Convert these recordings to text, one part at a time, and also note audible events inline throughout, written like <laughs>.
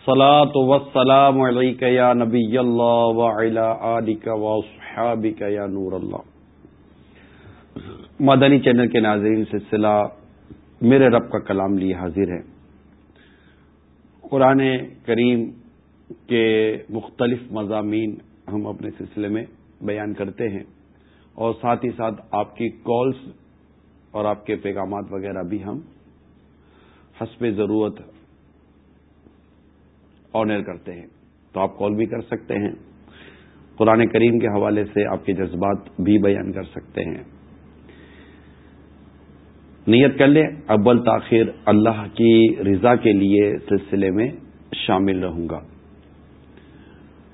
الصلاة والسلام علیک یا نبی اللہ وعلا آلک وصحابک یا نور اللہ مدنی چینل کے ناظرین سلسلہ میرے رب کا کلام لیے حاضر ہے قرآن کریم کے مختلف مضامین ہم اپنے سلسلے میں بیان کرتے ہیں اور ساتھ ہی ساتھ آپ کی کالز اور آپ کے پیغامات وغیرہ بھی ہم حسب ضرورت آنر کرتے ہیں۔ تو آپ کال بھی کر سکتے ہیں۔ قرآن کریم کے حوالے سے آپ کے جذبات بھی بیان کر سکتے ہیں۔ نیت کر لیں، اول تاخیر اللہ کی رضا کے لیے سلسلے میں شامل رہوں گا۔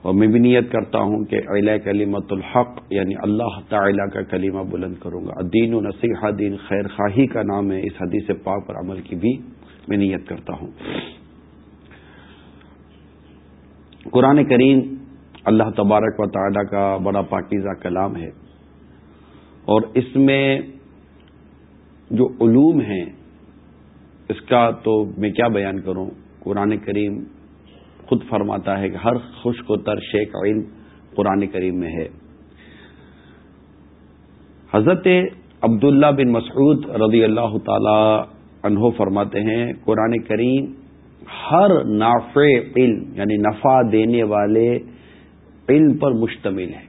اور میں بھی نیت کرتا ہوں کہ علیہ کلیمت الحق یعنی اللہ تعالی کا کلیمہ بلند کروں گا۔ دین و نصیحہ دین خیر خواہی کا نام ہے، اس حدیث پاک پر عمل کی بھی میں نیت کرتا ہوں۔ قرآن کریم اللہ تبارک و تعالی کا بڑا پاکیزہ کلام ہے اور اس میں جو علوم ہیں، اس کا تو میں کیا بیان کروں؟ قرآن کریم خود فرماتا ہے کہ ہر خشک و تر شیخ علم قرآن کریم میں ہے۔ حضرت عبداللہ بن مسعود رضی اللہ تعالی عنہ فرماتے ہیں، قرآن کریم ہر نافع علم یعنی نفع دینے والے علم پر مشتمل ہے۔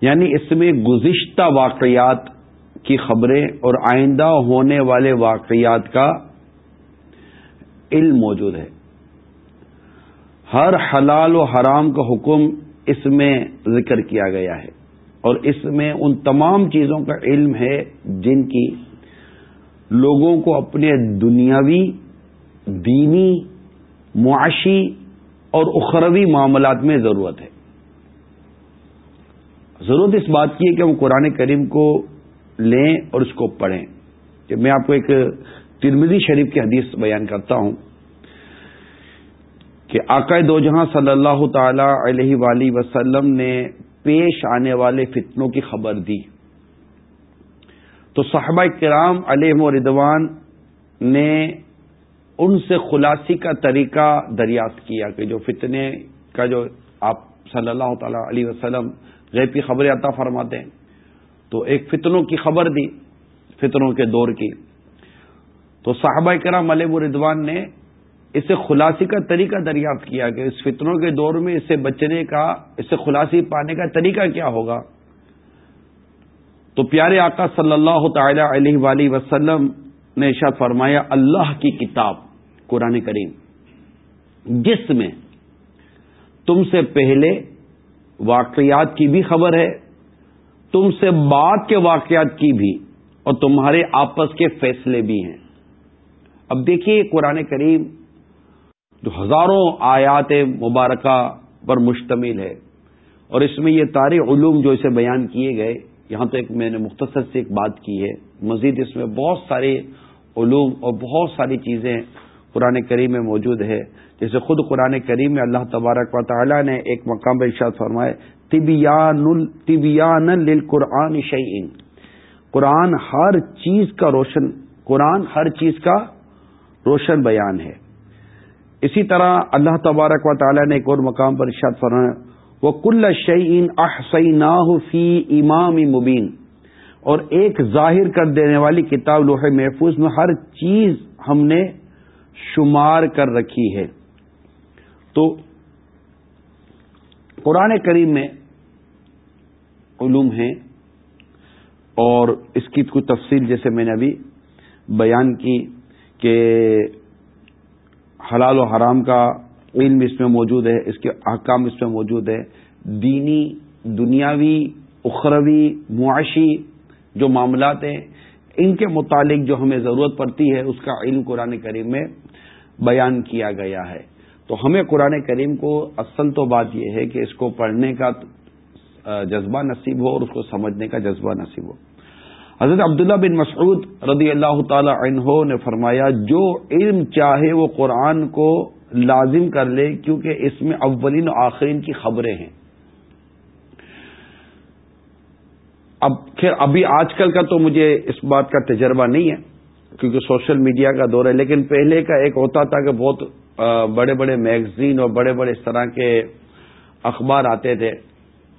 یعنی اس میں گزشتہ واقعات کی خبریں اور آئندہ ہونے والے واقعات کا علم موجود ہے۔ ہر حلال و حرام کا حکم اس میں ذکر کیا گیا ہے اور اس میں ان تمام چیزوں کا علم ہے جن کی لوگوں کو اپنے دنیاوی دینی معاشی اور اخروی معاملات میں ضرورت ہے۔ ضرورت اس بات کی ہے کہ ہم قرآن کریم کو لیں اور اس کو پڑھیں۔ کہ میں آپ کو ایک ترمزی شریف کی حدیث بیان کرتا ہوں کہ آقا دو جہاں صلی اللہ تعالی علیہ وآلہ وسلم نے پیش آنے والے فتنوں کی خبر دی۔ تو صحابہ کرام علیہ و ردوان نے ان سے خلاصی کا طریقہ دریافت کیا کہ جو فتنے کا جو آپ صلی اللہ تعالی علیہ وسلم غیب کی خبریں عطا فرماتے ہیں، تو ایک فتنوں کی خبر دی، فتنوں کے دور کی۔ تو صحابہ کرام علیہ ردوان نے اسے خلاصی کا طریقہ دریافت کیا کہ اس فتنوں کے دور میں اس سے بچنے کا اس سے خلاصی پانے کا طریقہ کیا ہوگا۔ تو پیارے آقا صلی اللہ تعالی علیہ وآلہ وسلم نے ارشاد فرمایا، اللہ کی کتاب۔ قرآن کریم جس میں تم سے پہلے واقعات کی بھی خبر ہے، تم سے بعد کے واقعات کی بھی، اور تمہارے آپس کے فیصلے بھی ہیں۔ اب دیکھیے قرآن کریم جو ہزاروں آیات مبارکہ پر مشتمل ہے، اور اس میں یہ تارے علوم جو اسے بیان کیے گئے، یہاں تو ایک میں نے مختصر سے ایک بات کی ہے۔ مزید اس میں بہت سارے علوم اور بہت ساری چیزیں قرآن کریم میں موجود ہے۔ جیسے خود قرآن کریم میں اللہ تبارک و تعالی نے ایک مقام پر ارشاد فرمائے طبیان قرآن شعین قرآن ہر چیز کا روشن قرآن ہر چیز کا روشن بیان ہے۔ اسی طرح اللہ تبارک و تعالی نے ایک اور مقام پر ارشاد فرمایا، وہ کل شعین احسیناہ فی امام مبین. اور ایک ظاہر کر دینے والی کتاب لوح محفوظ میں ہر چیز ہم نے شمار کر رکھی ہے۔ تو قرآن کریم میں علوم ہیں اور اس کی کچھ تفصیل جیسے میں نے ابھی بیان کی کہ حلال و حرام کا علم اس میں موجود ہے، اس کے احکام اس میں موجود ہے۔ دینی، دنیاوی، اخروی، معاشی جو معاملات ہیں، ان کے متعلق جو ہمیں ضرورت پڑتی ہے، اس کا علم قرآن کریم میں بیان کیا گیا ہے۔ تو ہمیں قرآن کریم کو اصل تو بات یہ ہے کہ اس کو پڑھنے کا جذبہ نصیب ہو اور اس کو سمجھنے کا جذبہ نصیب ہو۔ حضرت عبداللہ بن مسعود رضی اللہ تعالی عنہ نے فرمایا، جو علم چاہے وہ قرآن کو لازم کر لے، کیونکہ اس میں اولین و آخرین کی خبریں ہیں۔ اب، خیر، ابھی آج کل کا تو مجھے اس بات کا تجربہ نہیں ہے۔ کیونکہ سوشل میڈیا کا دور ہے، لیکن پہلے کا ایک ہوتا تھا کہ بہت بڑے بڑے میگزین اور بڑے بڑے اس طرح کے اخبار آتے تھے۔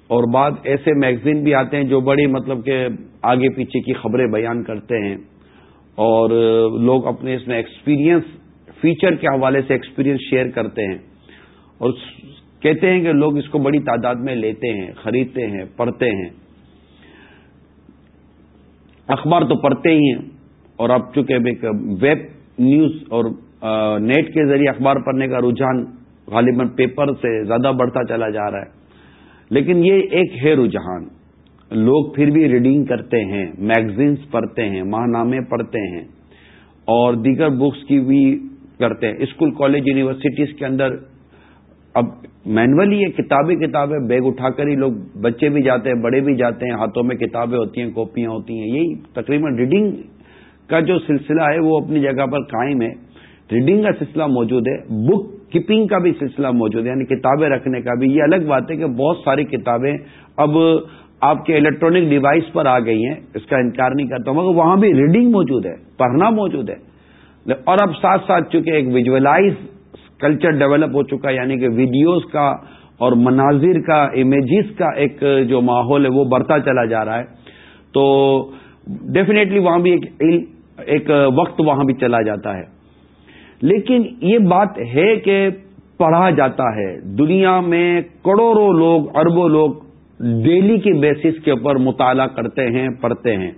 اور بعد ایسے میگزین بھی آتے ہیں جو بڑی مطلب کہ آگے پیچھے کی خبریں بیان کرتے ہیں۔ اور لوگ اپنے اس میں ایکسپیرینس فیچر کے حوالے سے ایکسپیرینس شیئر کرتے ہیں۔ اور کہتے ہیں کہ لوگ اس کو بڑی تعداد میں لیتے ہیں، خریدتے ہیں، پڑھتے ہیں۔ اخبار تو پڑھتے ہی ہیں۔ اور اب چونکہ ایک ویب نیوز اور نیٹ کے ذریعے اخبار پڑھنے کا رجحان غالباً پیپر سے زیادہ بڑھتا چلا جا رہا ہے۔ لیکن یہ ایک ہے رجحان۔ لوگ پھر بھی ریڈنگ کرتے ہیں میگزینس پڑھتے ہیں ماہ نامے پڑھتے ہیں اور دیگر بکس کی بھی کرتے ہیں۔ اسکول، کالج، یونیورسٹیز کے اندر اب مینولی یہ کتابیں کتابیں بیگ اٹھا کر ہی لوگ بچے بھی جاتے ہیں، بڑے بھی جاتے ہیں، ہاتھوں میں کتابیں ہوتی ہیں، کاپیاں ہوتی ہیں۔ یہی تقریباً ریڈنگ کا جو سلسلہ ہے وہ اپنی جگہ پر قائم ہے۔ ریڈنگ کا سلسلہ موجود ہے بک کیپنگ کا بھی سلسلہ موجود ہے یعنی کتابیں رکھنے کا بھی۔ یہ الگ بات ہے کہ بہت ساری کتابیں اب آپ کے الیکٹرانک ڈیوائس پر آ گئی ہیں، اس کا انکار نہیں کرتا مگر وہاں بھی ریڈنگ موجود ہے، پڑھنا موجود ہے۔ اور اب ساتھ ساتھ چونکہ ایک ویژلائز کلچر ڈیولپ ہو چکا ہے یعنی کہ ویڈیوز کا اور مناظر کا امیجز کا ایک جو ماحول ہے وہ بڑھتا چلا جا رہا ہے۔ تو ڈیفینیٹلی وہاں بھی ایک ایک وقت وہاں بھی چلا جاتا ہے۔ لیکن یہ بات ہے کہ پڑھا جاتا ہے۔ دنیا میں کروڑوں لوگ، اربوں لوگ ڈیلی کی بیسس کے اوپر مطالعہ کرتے ہیں، پڑھتے ہیں۔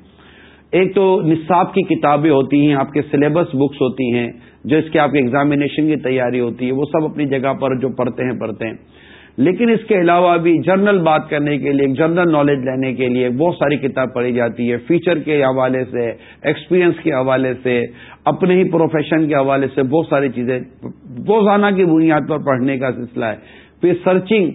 ایک تو نصاب کی کتابیں ہوتی ہیں، آپ کے سلیبس بکس ہوتی ہیں، جو اس کے آپ کے ایگزامینیشن کی تیاری ہوتی ہے، وہ سب اپنی جگہ پر جو پڑھتے ہیں پڑھتے ہیں۔ لیکن اس کے علاوہ بھی جنرل بات کرنے کے لیے جنرل نالج لینے کے لیے بہت ساری کتاب پڑھی جاتی ہے۔ فیچر کے حوالے سے ایکسپیرینس کے حوالے سے، اپنے ہی پروفیشن کے حوالے سے بہت ساری چیزیں۔ روزانہ کی بنیاد پر پڑھنے کا سلسلہ ہے۔ پھر سرچنگ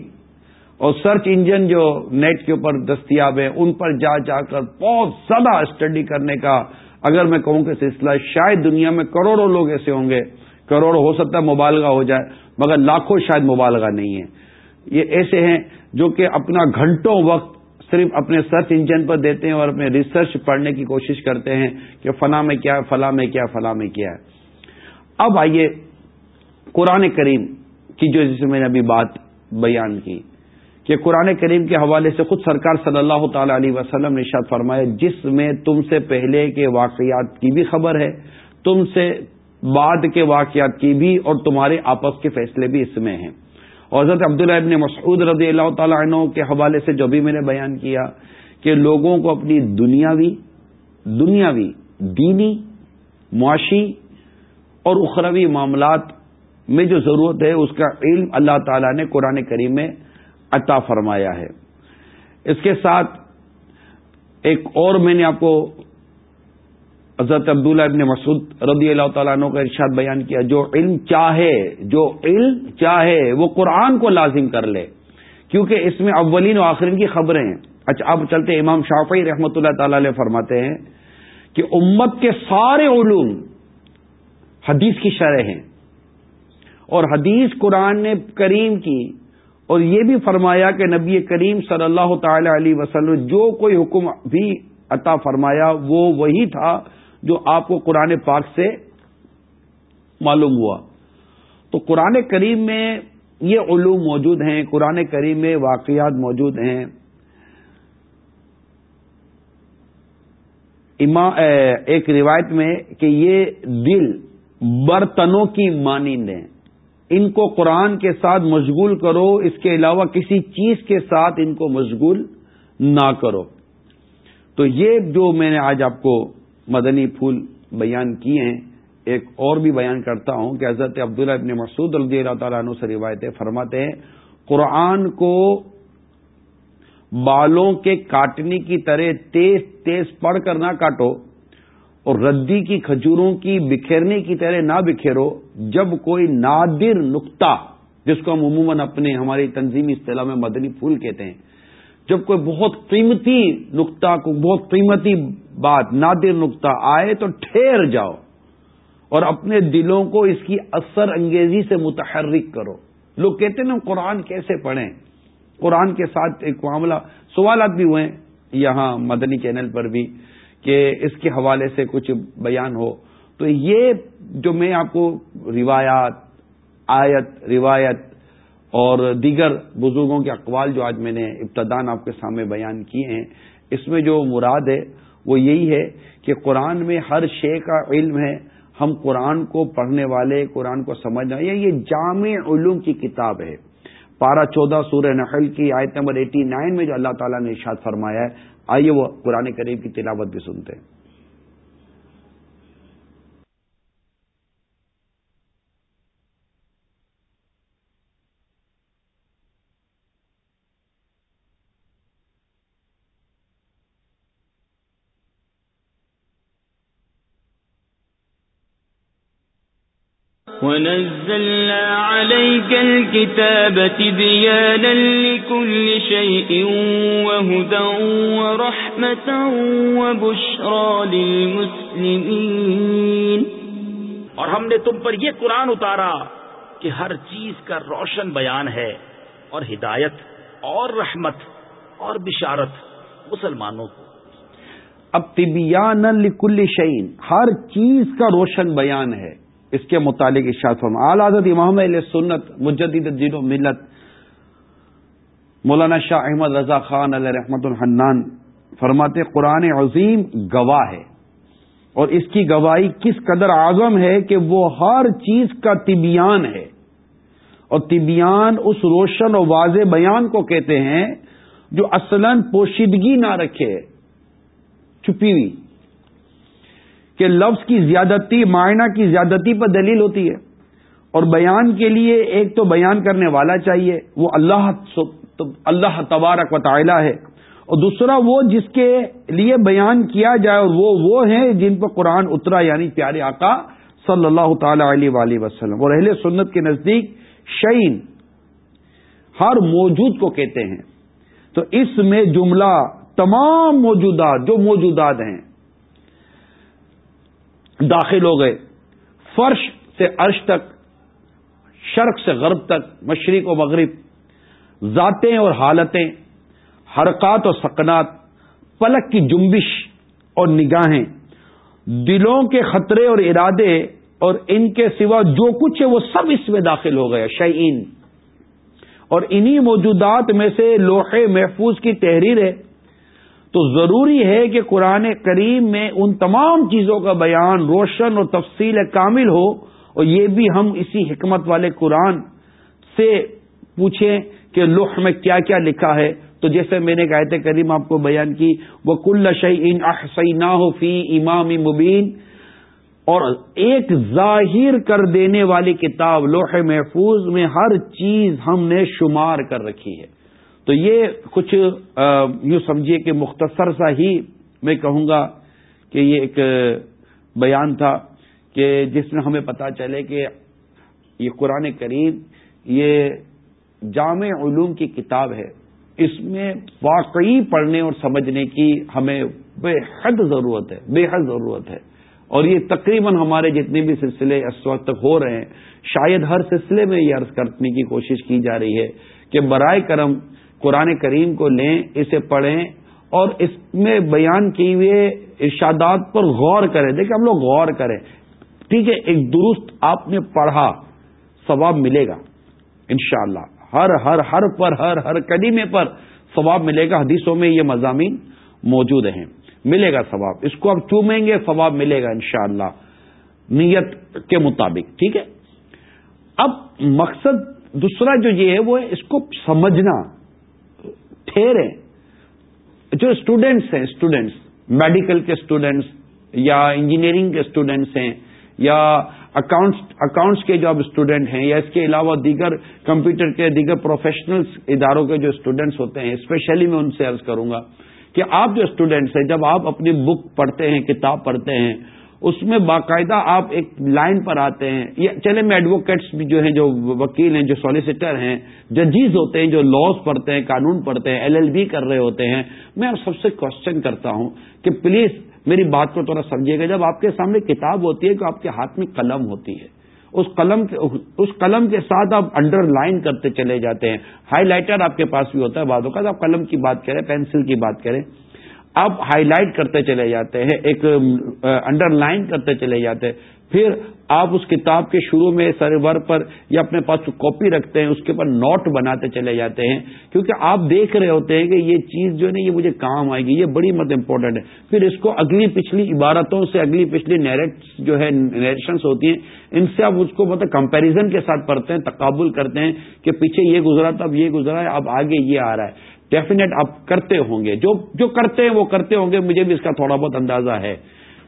اور سرچ انجن جو نیٹ کے اوپر دستیاب ہے، ان پر جا جا کر بہت زیادہ اسٹڈی کرنے کا، اگر میں کہوں کہ سلسلہ شاید دنیا میں کروڑوں لوگ ایسے ہوں گے۔ کروڑوں ہو سکتا ہے مبالغہ ہو جائے، مگر لاکھوں شاید مبالغہ نہیں ہے۔ یہ ایسے ہیں جو کہ اپنا گھنٹوں وقت صرف اپنے سرچ انجن پر دیتے ہیں اور اپنے ریسرچ پڑھنے کی کوشش کرتے ہیں کہ فلاں میں کیا فلاں میں کیا فلاں میں کیا ہے۔ اب آئیے قرآن کریم کی جو جسے میں نے ابھی بات بیان کی کہ قرآن کریم کے حوالے سے خود سرکار صلی اللہ تعالی علیہ وسلم نے شاد فرمایا، جس میں تم سے پہلے کے واقعات کی بھی خبر ہے، تم سے بعد کے واقعات کی بھی اور تمہارے آپس کے فیصلے بھی اس میں ہیں۔ اور حضرت عبداللہ ابن مسعود رضی اللہ تعالیٰ عنہ کے حوالے سے جو بھی میں نے بیان کیا کہ لوگوں کو اپنی دنیاوی دنیاوی، دینی، معاشی اور اخروی معاملات میں جو ضرورت ہے، اس کا علم اللہ تعالیٰ نے قرآن کریم میں عطا فرمایا ہے۔ اس کے ساتھ ایک اور میں نے آپ کو حضرت عبداللہ ابن مسعود رضی اللہ تعالیٰ عنہ کا ارشاد بیان کیا، جو علم چاہے، جو علم چاہے، وہ قرآن کو لازم کر لے۔ کیونکہ اس میں اولین و آخرین کی خبریں ہیں۔ اچھا اب چلتے امام شافعی رحمۃ اللہ تعالی علیہ فرماتے ہیں کہ امت کے سارے علوم حدیث کی شرح ہیں۔ اور حدیث قرآن نے کریم کی، اور یہ بھی فرمایا کہ نبی کریم صلی اللہ تعالی علیہ وسلم جو کوئی حکم بھی عطا فرمایا، وہ وہی تھا جو آپ کو قرآن پاک سے معلوم ہوا۔ تو قرآن کریم میں یہ علوم موجود ہیں، قرآن کریم میں واقعات موجود ہیں۔ ایک روایت میں کہ یہ دل برتنوں کی مانند ہیں۔ ان کو قرآن کے ساتھ مشغول کرو، اس کے علاوہ کسی چیز کے ساتھ ان کو مشغول نہ کرو۔ تو یہ جو میں نے آج آپ کو مدنی پھول بیان کیے ہیں۔ ایک اور بھی بیان کرتا ہوں کہ حضرت عبداللہ ابن مسعود رضی اللہ تعالیٰ عنہ سے روایتیں فرماتے ہیں، قرآن کو بالوں کے کاٹنے کی طرح تیز تیز پڑھ کر نہ کاٹو اور ردی کی کھجوروں کی بکھیرنے کی طرح نہ بکھیرو۔ جب کوئی نادر نقطہ، جس کو ہم عموماً اپنے ہماری تنظیمی اصطلاح میں مدنی پھول کہتے ہیں جب کوئی بہت قیمتی نقطہ کو بہت قیمتی بات، نادر نقطہ آئے تو ٹھہر جاؤ اور اپنے دلوں کو اس کی اثر انگیزی سے متحرک کرو۔ لوگ کہتے ہیں نا قرآن کیسے پڑھیں؟ قرآن کے ساتھ ایک معاملہ، سوالات بھی ہوئے یہاں مدنی چینل پر بھی کہ اس کے حوالے سے کچھ بیان ہو۔ تو یہ جو میں آپ کو روایات، آیت، روایت اور دیگر بزرگوں کے اقوال جو آج میں نے ابتدان آپ کے سامنے بیان کیے ہیں، اس میں جو مراد ہے، وہ یہی ہے کہ قرآن میں ہر شے کا علم ہے، ہم قرآن کو پڑھنے والے، قرآن کو سمجھنا یعنی یہ جامع علوم کی کتاب ہے۔ پارہ چودہ سورہ نحل کی آیت نمبر ایٹی نائن میں جو اللہ تعالیٰ نے ارشاد فرمایا ہے، آئیے وہ قرآن کریم کی تلاوت بھی سنتے ہیں۔ ونزلنا عليك الكتاب تبيانا لكل شيء وهدى ورحمة وبشرى للمسلمين اور ہم نے تم پر یہ قرآن اتارا کہ ہر چیز کا روشن بیان ہے اور ہدایت اور رحمت اور بشارت مسلمانوں کو۔ اب طبیان لکل شعین ہر چیز کا روشن بیان ہے۔ اس کے متعلق ارشاد فرما، اعلی حضرت امام علیہ سنت، مجدد الدین و ملت، مولانا شاہ احمد رضا خان علیہ رحمت الحنان فرماتے، قرآن عظیم گواہ ہے۔ اور اس کی گواہی کس قدر اعظم ہے کہ وہ ہر چیز کا طبیان ہے۔ اور طبیان اس روشن اور واضح بیان کو کہتے ہیں جو اصلاً پوشیدگی نہ رکھے، چھپی ہوئی۔ کہ لفظ کی زیادتی، معنی کی زیادتی پر دلیل ہوتی ہے۔ اور بیان کے لیے ایک تو بیان کرنے والا چاہیے، وہ اللہ اللہ تبارک و تعالی ہے۔ اور دوسرا، وہ جس کے لیے بیان کیا جائے، اور وہ وہ ہیں جن پر قرآن اترا یعنی پیارے آقا صلی اللہ تعالی علیہ وآلہ وسلم۔ اور اہل سنت کے نزدیک شعین ہر موجود کو کہتے ہیں۔ تو اس میں جملہ تمام موجودات جو موجودات ہیں داخل ہو گئے۔ فرش سے عرش تک، شرق سے غرب تک، مشرق و مغرب، ذاتیں اور حالتیں، حرکات اور سکنات، پلک کی جنبش اور نگاہیں، دلوں کے خطرے اور ارادے اور ان کے سوا جو کچھ ہے وہ سب اس میں داخل ہو گیا شعین اور انہی موجودات میں سے لوہے محفوظ کی تحریر ہے۔ تو ضروری ہے کہ قرآن کریم میں ان تمام چیزوں کا بیان روشن اور تفصیل کامل ہو اور یہ بھی ہم اسی حکمت والے قرآن سے پوچھیں کہ لوح میں کیا کیا لکھا ہے۔ تو جیسے میں نے کہتے کریم آپ کو بیان کی وہ کل شعین احسینہ فی امام مبین اور ایک ظاہر کر دینے والی کتاب لوح محفوظ میں ہر چیز ہم نے شمار کر رکھی ہے۔ تو یہ کچھ یوں سمجھیے کہ مختصر سا ہی میں کہوں گا کہ یہ ایک بیان تھا کہ جس میں ہمیں پتا چلے کہ یہ قرآن کریم یہ جامع علوم کی کتاب ہے۔ اس میں واقعی پڑھنے اور سمجھنے کی ہمیں بے حد ضرورت ہے، بے حد ضرورت ہے۔ اور یہ تقریباً ہمارے جتنے بھی سلسلے اس وقت ہو رہے ہیں، شاید ہر سلسلے میں یہ عرض کرنے کی کوشش کی جا رہی ہے کہ برائے کرم قرآن کریم کو لیں، اسے پڑھیں اور اس میں بیان کیے ہوئے ارشادات پر غور کریں۔ دیکھیں، ہم لوگ غور کریں۔ ٹھیک ہے، ایک درست آپ نے پڑھا، ثواب ملے گا۔ انشاءاللہ، ہر ہر ہر پر، ہر ہر کلیمے پر ثواب ملے گا۔ حدیثوں میں یہ مضامین موجود ہیں۔ ملے گا ثواب۔ اس کو آپ چومیں گے، ثواب ملے گا انشاءاللہ۔ نیت کے مطابق، ٹھیک ہے؟ اب مقصد دوسرا جو یہ ہے، وہ ہے اس کو سمجھنا۔ ٹھہرے جو اسٹوڈینٹس ہیں اسٹوڈینٹس میڈیکل کے اسٹوڈینٹس یا انجینئرنگ کے اسٹوڈینٹس ہیں، یا اکاؤنٹس کے جو اب اسٹوڈینٹ ہیں، یا اس کے علاوہ دیگر کمپیوٹر کے، دیگر پروفیشنلس اداروں کے جو اسٹوڈینٹس ہوتے ہیں اسپیشلی میں ان سے عرض کروں گا کہ آپ جو اسٹوڈینٹس ہیں، جب آپ اپنی بک پڑھتے ہیں، کتاب پڑھتے ہیں اس میں باقاعدہ آپ ایک لائن پر آتے ہیں۔ یا چلے میں ایڈوکیٹس بھی جو ہیں، جو وکیل ہیں، جو سالیسیٹر ہیں ججیز ہوتے ہیں، جو لاس پڑھتے ہیں، قانون پڑھتے ہیں ایل ایل بی کر رہے ہوتے ہیں۔ میں آپ سب سے کوشچن کرتا ہوں کہ پلیز میری بات کو تھوڑا سمجھیے گا۔ جب آپ کے سامنے کتاب ہوتی ہے تو آپ کے ہاتھ میں قلم ہوتی ہے۔ اس قلم کے، اس قلم کے ساتھ آپ انڈر لائن کرتے چلے جاتے ہیں۔ ہائی لائٹر آپ کے پاس بھی ہوتا ہے بعدوں کا آپ قلم کی بات کریں، پینسل کی بات کریں۔ آپ ہائی لائٹ کرتے چلے جاتے ہیں، ایک انڈر لائن کرتے چلے جاتے ہیں۔ پھر آپ اس کتاب کے شروع میں سرور پر یا اپنے پاس کاپی رکھتے ہیں، اس کے اوپر نوٹ بناتے چلے جاتے ہیں۔ کیونکہ آپ دیکھ رہے ہوتے ہیں کہ یہ چیز جو ہے نا، یہ مجھے کام آئے گی، یہ بڑی مت امپورٹنٹ ہے۔ پھر اس کو اگلی پچھلی عبارتوں سے اگلی پچھلی نیریٹس جو ہے نیریشنس ہوتی ہیں، ان سے آپ اس کو مطلب کمپیریزن کے ساتھ پڑھتے ہیں، تقابل کرتے ہیں کہ پیچھے یہ گزرا تھا اب یہ گزرا ہے، اب آگے یہ آ رہا ہے۔ ڈیفینیٹ آپ کرتے ہوں گے۔ جو جو کرتے ہیں وہ کرتے ہوں گے۔ مجھے بھی اس کا تھوڑا بہت اندازہ ہے۔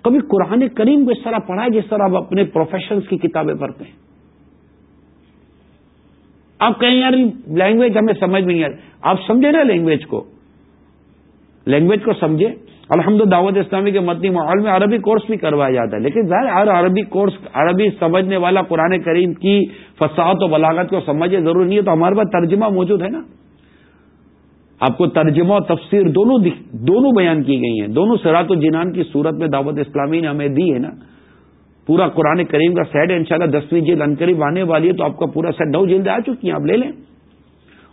کبھی قرآن کریم کو اس طرح پڑھا ہے جس طرح آپ اپنے پروفیشنس کی کتابیں پڑھتے ہیں۔ آپ کہیں یار لینگویج ہمیں سمجھ میں نہیں آ آپ سمجھے نا لینگویج کو؟ لینگویج کو سمجھے؟ الحمد دعوت اسلامی کے مدنی ماحول میں عربی کورس بھی کروایا جاتا ہے۔ لیکن ظاہر ہر عربی کورس عربی سمجھنے والا قرآن کریم کی فساد و بلاغت کو سمجھے ضروری نہیں ہے، تو ہمارے پاس ترجمہ موجود ہے نا؟ آپ کو ترجمہ اور تفسیر دونوں دونوں بیان کی گئی ہیں۔ دونوں سرات الجنان کی صورت میں دعوت اسلامی نے ہمیں دی ہے نا۔ پورا قرآن کریم کا سیٹ ان شاء اللہ دسویں جلد انقریب آنے والی ہے تو آپ کا پورا سیٹ نو جلد آ چکی ہیں، آپ لے لیں۔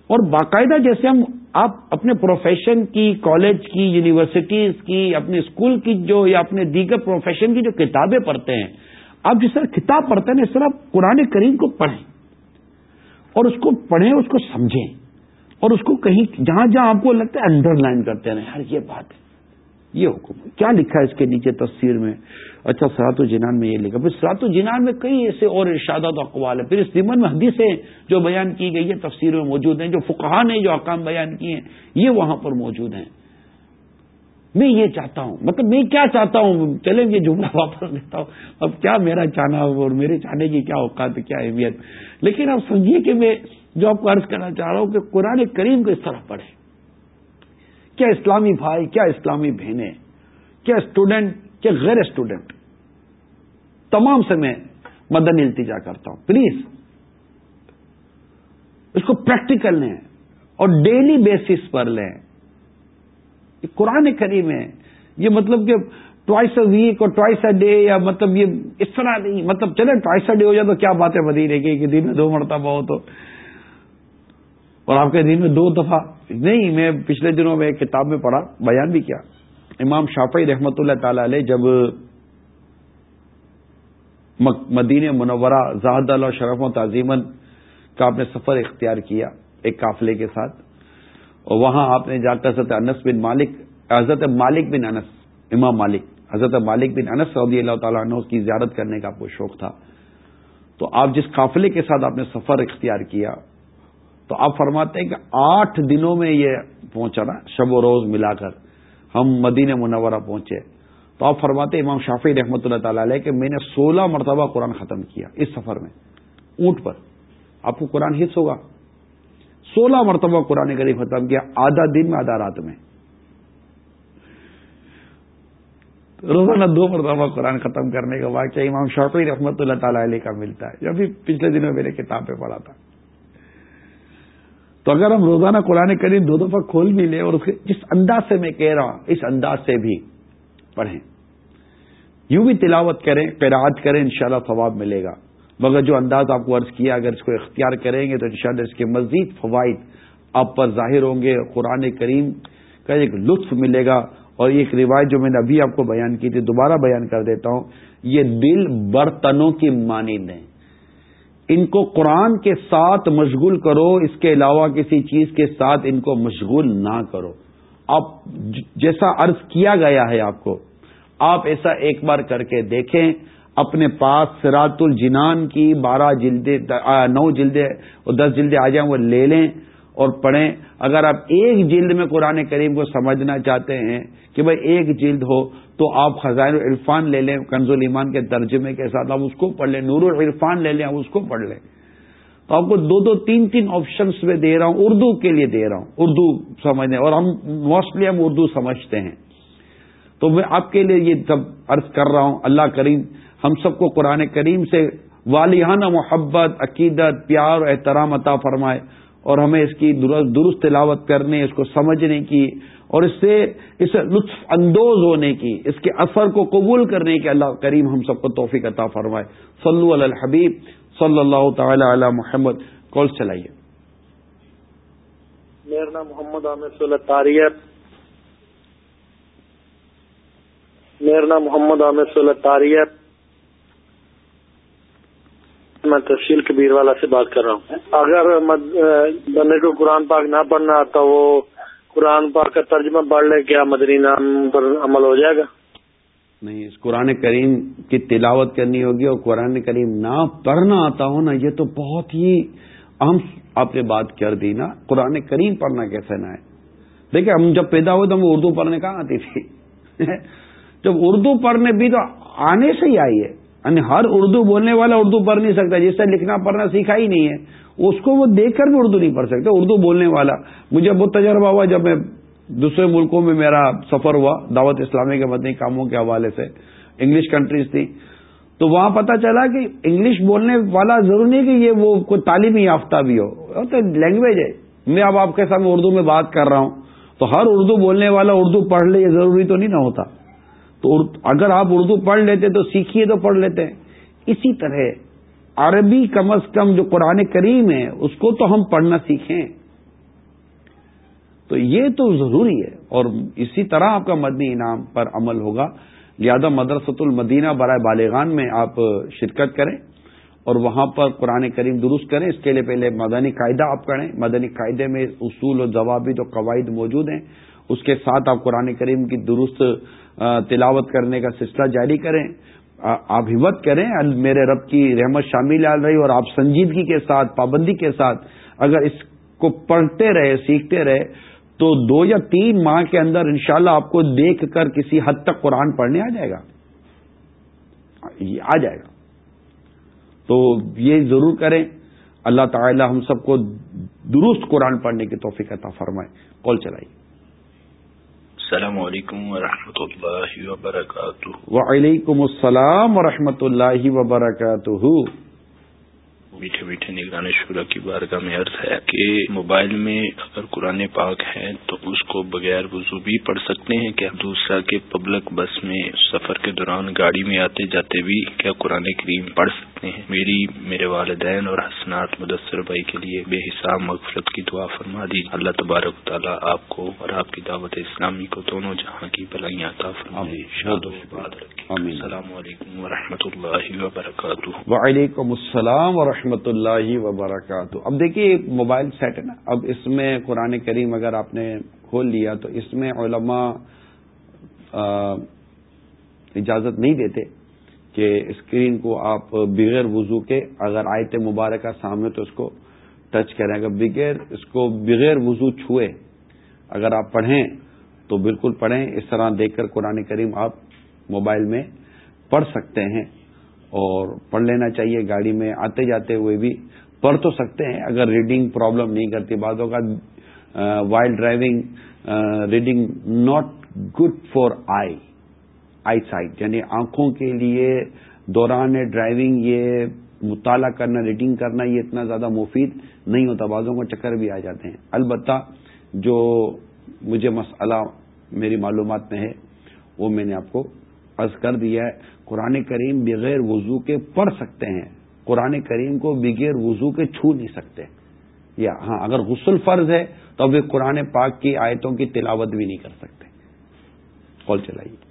اور باقاعدہ جیسے ہم آپ اپنے پروفیشن کی کالج کی یونیورسٹیز کی، اپنے اسکول کی جو یا اپنے دیگر پروفیشن کی جو کتابیں پڑھتے ہیں، آپ جس طرح کتاب پڑھتے ہیں، اس طرح قرآن کریم کو پڑھیں۔ اور اس کو پڑھیں، اس کو سمجھیں۔ اور اس کو کہیں جہاں جہاں آپ کو لگتا ہے انڈر لائن کرتے رہے یار یہ بات ہے۔ یہ حکم کیا لکھا ہے اس کے نیچے تفسیر میں؟ اچھا سرات الجنان میں یہ لکھا۔ پھر سرات الجنان میں کئی ایسے اور ارشادات اقوال ہیں۔ پھر اس ضمن میں حدیثیں جو بیان کی گئی ہے تفسیر میں موجود ہیں۔ جو فقہ نے جو اقام بیان کیے ہیں، یہ وہاں پر موجود ہیں۔ میں یہ چاہتا ہوں مطلب میں کیا چاہتا ہوں؟ چلے یہ جملہ <laughs> واپس دیتا ہوں۔ اب کیا میرا چاہنا اور میرے چاہنے کی کیا اوقات، کیا اہمیت؟ لیکن آپ سمجھیے کہ میں جو آپ کو عرض کرنا چاہ رہا ہوں کہ قرآن کریم کو اس طرح پڑھے کیا اسلامی بھائی، کیا اسلامی بہنیں، کیا اسٹوڈنٹ کیا غیر اسٹوڈنٹ تمام سے میں مدن التجا کرتا ہوں۔ پلیز اس کو پریکٹیکل لیں اور ڈیلی بیسس پر لیں۔ یہ قرآن کریم ہے۔ یہ مطلب کہ ٹوائس اے ویک اور ٹوائس اے ڈے یا مطلب یہ اس طرح نہیں مطلب چلے ٹوائس اے ڈے ہو جائے تو کیا بات ہے مدینے کی کہ دن میں دو مرتبہ ہو تو اور آپ کے دن میں دو دفعہ نہیں، میں پچھلے دنوں میں ایک کتاب میں پڑھا، بیان بھی کیا۔ امام شافعی رحمۃ اللہ تعالی علیہ جب مدین منورہ زاہد اللہ شرف و تعظیمن کا آپ نے سفر اختیار کیا ایک قافلے کے ساتھ، اور وہاں آپ نے جا کر حضرت انس بن مالک حضرت مالک بن انس، امام مالک، حضرت مالک بن انس رضی اللہ تعالیٰ عنہ کی زیارت کرنے کا آپ کو شوق تھا۔ تو آپ جس قافلے کے ساتھ آپ نے سفر اختیار کیا تو آپ فرماتے ہیں کہ آٹھ دنوں میں یہ پہنچا نا، شب و روز ملا کر ہم مدینہ منورہ پہنچے۔ تو آپ فرماتے امام شافی رحمۃ اللہ تعالی علیہ کہ میں نے سولہ مرتبہ قرآن ختم کیا اس سفر میں، اونٹ پر۔ آپ کو قرآن حص ہوگا۔ سولہ مرتبہ قرآن کریم ختم کیا آدھا دن میں، آدھا رات میں۔ روزانہ دو مرتبہ قرآن ختم کرنے کا واقعہ امام شافی رحمۃ اللہ تعالی علیہ کا ملتا ہے۔ جب بھی پچھلے دنوں میں نے کتاب پہ پڑھا تھا۔ تو اگر ہم روزانہ قرآن کریم دو دفعہ کھول بھی لیں اور اس کے جس انداز سے میں کہہ رہا ہوں، اس انداز سے بھی پڑھیں۔ یوں بھی تلاوت کریں پیراج کریں، انشاءاللہ ثواب ملے گا۔ مگر جو انداز آپ کو عرض کیا، اگر اس کو اختیار کریں گے تو انشاءاللہ اس کے مزید فوائد آپ پر ظاہر ہوں گے۔ قرآن کریم کا ایک لطف ملے گا اور ایک روایت جو میں نے ابھی آپ کو بیان کی تھی، دوبارہ بیان کر دیتا ہوں، یہ دل برتنوں کی مانند ہیں ان کو قرآن کے ساتھ مشغول کرو، اس کے علاوہ کسی چیز کے ساتھ ان کو مشغول نہ کرو۔ آپ جیسا عرض کیا گیا ہے آپ کو، آپ ایسا ایک بار کر کے دیکھیں، اپنے پاس سرات الجنان کی بارہ جلدیں نو جلدیں اور دس جلدیں آ جائیں، وہ لے لیں اور پڑھیں۔ اگر آپ ایک جلد میں قرآن کریم کو سمجھنا چاہتے ہیں کہ بھائی ایک جلد ہو تو آپ خزائن العرفان لے لیں، کنز المان کے ترجمے کے ساتھ آپ اس کو پڑھ لیں، نور العرفان لے لیں، آپ اس کو پڑھ لیں۔ تو آپ کو دو دو تین تین آپشنس میں دے رہا ہوں، اردو کے لیے دے رہا ہوں، اردو سمجھنے، اور ہم موسٹلی ہم اردو سمجھتے ہیں۔ تو میں آپ کے لیے یہ سب عرض کر رہا ہوں، اللہ کریم، ہم سب کو قرآن کریم سے والیانہ محبت، عقیدت، پیار اور احترام عطا فرمائے، اور ہمیں اس کی درست تلاوت کرنے، اس کو سمجھنے کی اور اس سے، اس لطف اندوز ہونے کی، اس کے اثر کو قبول کرنے کی اللہ کریم ہم سب کو توفیق عطا فرمائے۔ صلو علی الحبیب، صلی اللہ تعالی علی محمد۔ کال چلائیے۔ میرا نام محمد عامر صلی تاریخ میرا نام محمد عامر سلطاری ہے میں تحصیل کبیر والا سے بات کر رہا ہوں۔ اگر بندے کو قرآن پاک نہ پڑھنا آتا، وہ قرآن پاک کا ترجمہ پڑھ لے، کیا مدنی نام پر عمل ہو جائے گا؟ نہیں، اس قرآن کریم کی تلاوت کرنی ہوگی اور قرآن کریم نہ پڑھنا آتا ہو نا، یہ تو بہت ہی اہم آپ نے بات کر دی نا۔ قرآن کریم پڑھنا کیسے نہ ہے؟ دیکھیں، ہم جب پیدا ہوئے تو ہم اردو پڑھنے کہاں آتی تھی؟ <laughs> جب اردو پڑھنے بھی تو آنے سے ہی آئی ہے۔ یعنی ہر اردو بولنے والا اردو پڑھ نہیں سکتا، جس سے لکھنا پڑھنا سیکھا ہی نہیں ہے۔ اس کو وہ دیکھ کر بھی اردو نہیں پڑھ سکتے اردو بولنے والا۔ مجھے بہت تجربہ ہوا جب میں دوسرے ملکوں میں میرا سفر ہوا، دعوت اسلامی کے مدنی کاموں کے حوالے سے۔ انگلش کنٹریز تھی۔ تو وہاں پتا چلا کہ انگلش بولنے والا ضروری نہیں کہ یہ وہ کوئی تعلیمی یافتہ بھی ہو۔ تو لینگویج ہے۔ میں اب آپ کے سامنے اردو میں بات کر رہا ہوں۔ تو ہر اردو بولنے والا اردو پڑھ لے، یہ ضروری تو نہیں نہ ہوتا۔ تو اگر آپ اردو پڑھ لیتے تو سیکھیے تو پڑھ لیتے۔ اسی طرح عربی کم از کم جو قرآن کریم ہے، اس کو تو ہم پڑھنا سیکھیں۔ تو یہ تو ضروری ہے، اور اسی طرح آپ کا مدنی انعام پر عمل ہوگا۔ لہذا مدرسۃ المدینہ برائے بالغان میں آپ شرکت کریں، اور وہاں پر قرآن کریم درست کریں۔ اس کے لیے پہلے مدنی قاعدہ آپ کریں مدنی قاعدے میں اصول و ضوابط و قواعد موجود ہیں۔ اس کے ساتھ آپ قرآن کریم کی درست تلاوت کرنے کا سلسلہ جاری کریں۔ آپ ہمت کریں میرے رب کی رحمت شامل آ رہی اور آپ سنجیدگی کے ساتھ، پابندی کے ساتھ اگر اس کو پڑھتے رہے، سیکھتے رہے، تو دو یا تین ماہ کے اندر انشاءاللہ شاء آپ کو دیکھ کر کسی حد تک قرآن پڑھنے آ جائے گا۔ آ جائے گا۔ تو یہ ضرور کریں۔ اللہ تعالی ہم سب کو درست قرآن پڑھنے کی توفیق عطا فرمائے۔ کال چلائیے۔ السلام علیکم ورحمۃ اللہ وبرکاتہ۔ وعلیکم السلام ورحمۃ اللہ وبرکاتہ۔ میٹھے میٹھے نگران شورا کی بارگاہ میں عرض ہے کہ موبائل میں اگر قرآن پاک ہے تو اس کو بغیر وضو بھی پڑھ سکتے ہیں۔ کیا دوسرا کہ پبلک بس میں سفر کے دوران گاڑی میں آتے جاتے بھی کیا قرآن کریم پڑھ سکتے ہیں۔ میری میرے والدین اور حسنات مدثر بھائی کے لیے بے حساب مغفرت کی دعا فرما دی۔ اللہ تبارک تعالیٰ آپ کو اور آپ کی دعوت اسلامی کو دونوں جہاں کی بلائیاں السلام علیکم و اللہ وبرکاتہ۔ وعلیکم السلام و اللہ وبرکاتہ۔ اب دیکھیے موبائل سیٹ ہے نا۔ اب اس میں قرآن کریم اگر آپ نے کھول لیا تو اس میں علماء اجازت نہیں دیتے۔ کہ اسکرین کو آپ بغیر وضو کے اگر آیت مبارکہ سامنے تو اس کو ٹچ کریں۔ اگر بغیر اس کو بغیر وضو چھوئے اگر آپ پڑھیں تو بالکل پڑھیں۔ اس طرح دیکھ کر قرآن کریم آپ موبائل میں پڑھ سکتے ہیں اور پڑھ لینا چاہیے۔ گاڑی میں آتے جاتے ہوئے بھی پڑھ تو سکتے ہیں۔ اگر ریڈنگ پرابلم نہیں کرتی بعضوں کا wild driving reading not good for eye eyesight یعنی آنکھوں کے لیے دوران ڈرائیونگ یہ مطالعہ کرنا، ریڈنگ کرنا، یہ اتنا زیادہ مفید نہیں ہوتا، بعضوں کو چکر بھی آ جاتے ہیں۔ البتہ جو مجھے مسئلہ میری معلومات میں ہے، وہ میں نے آپ کو عرض کر دیا ہے۔ قرآن کریم بغیر وضو کے پڑھ سکتے ہیں۔ قرآن کریم کو بغیر وضو کے چھو نہیں سکتے۔ یا ہاں اگر غسل فرض ہے، تو اب قرآن پاک کی آیتوں کی تلاوت بھی نہیں کر سکتے۔ کال چلائیے۔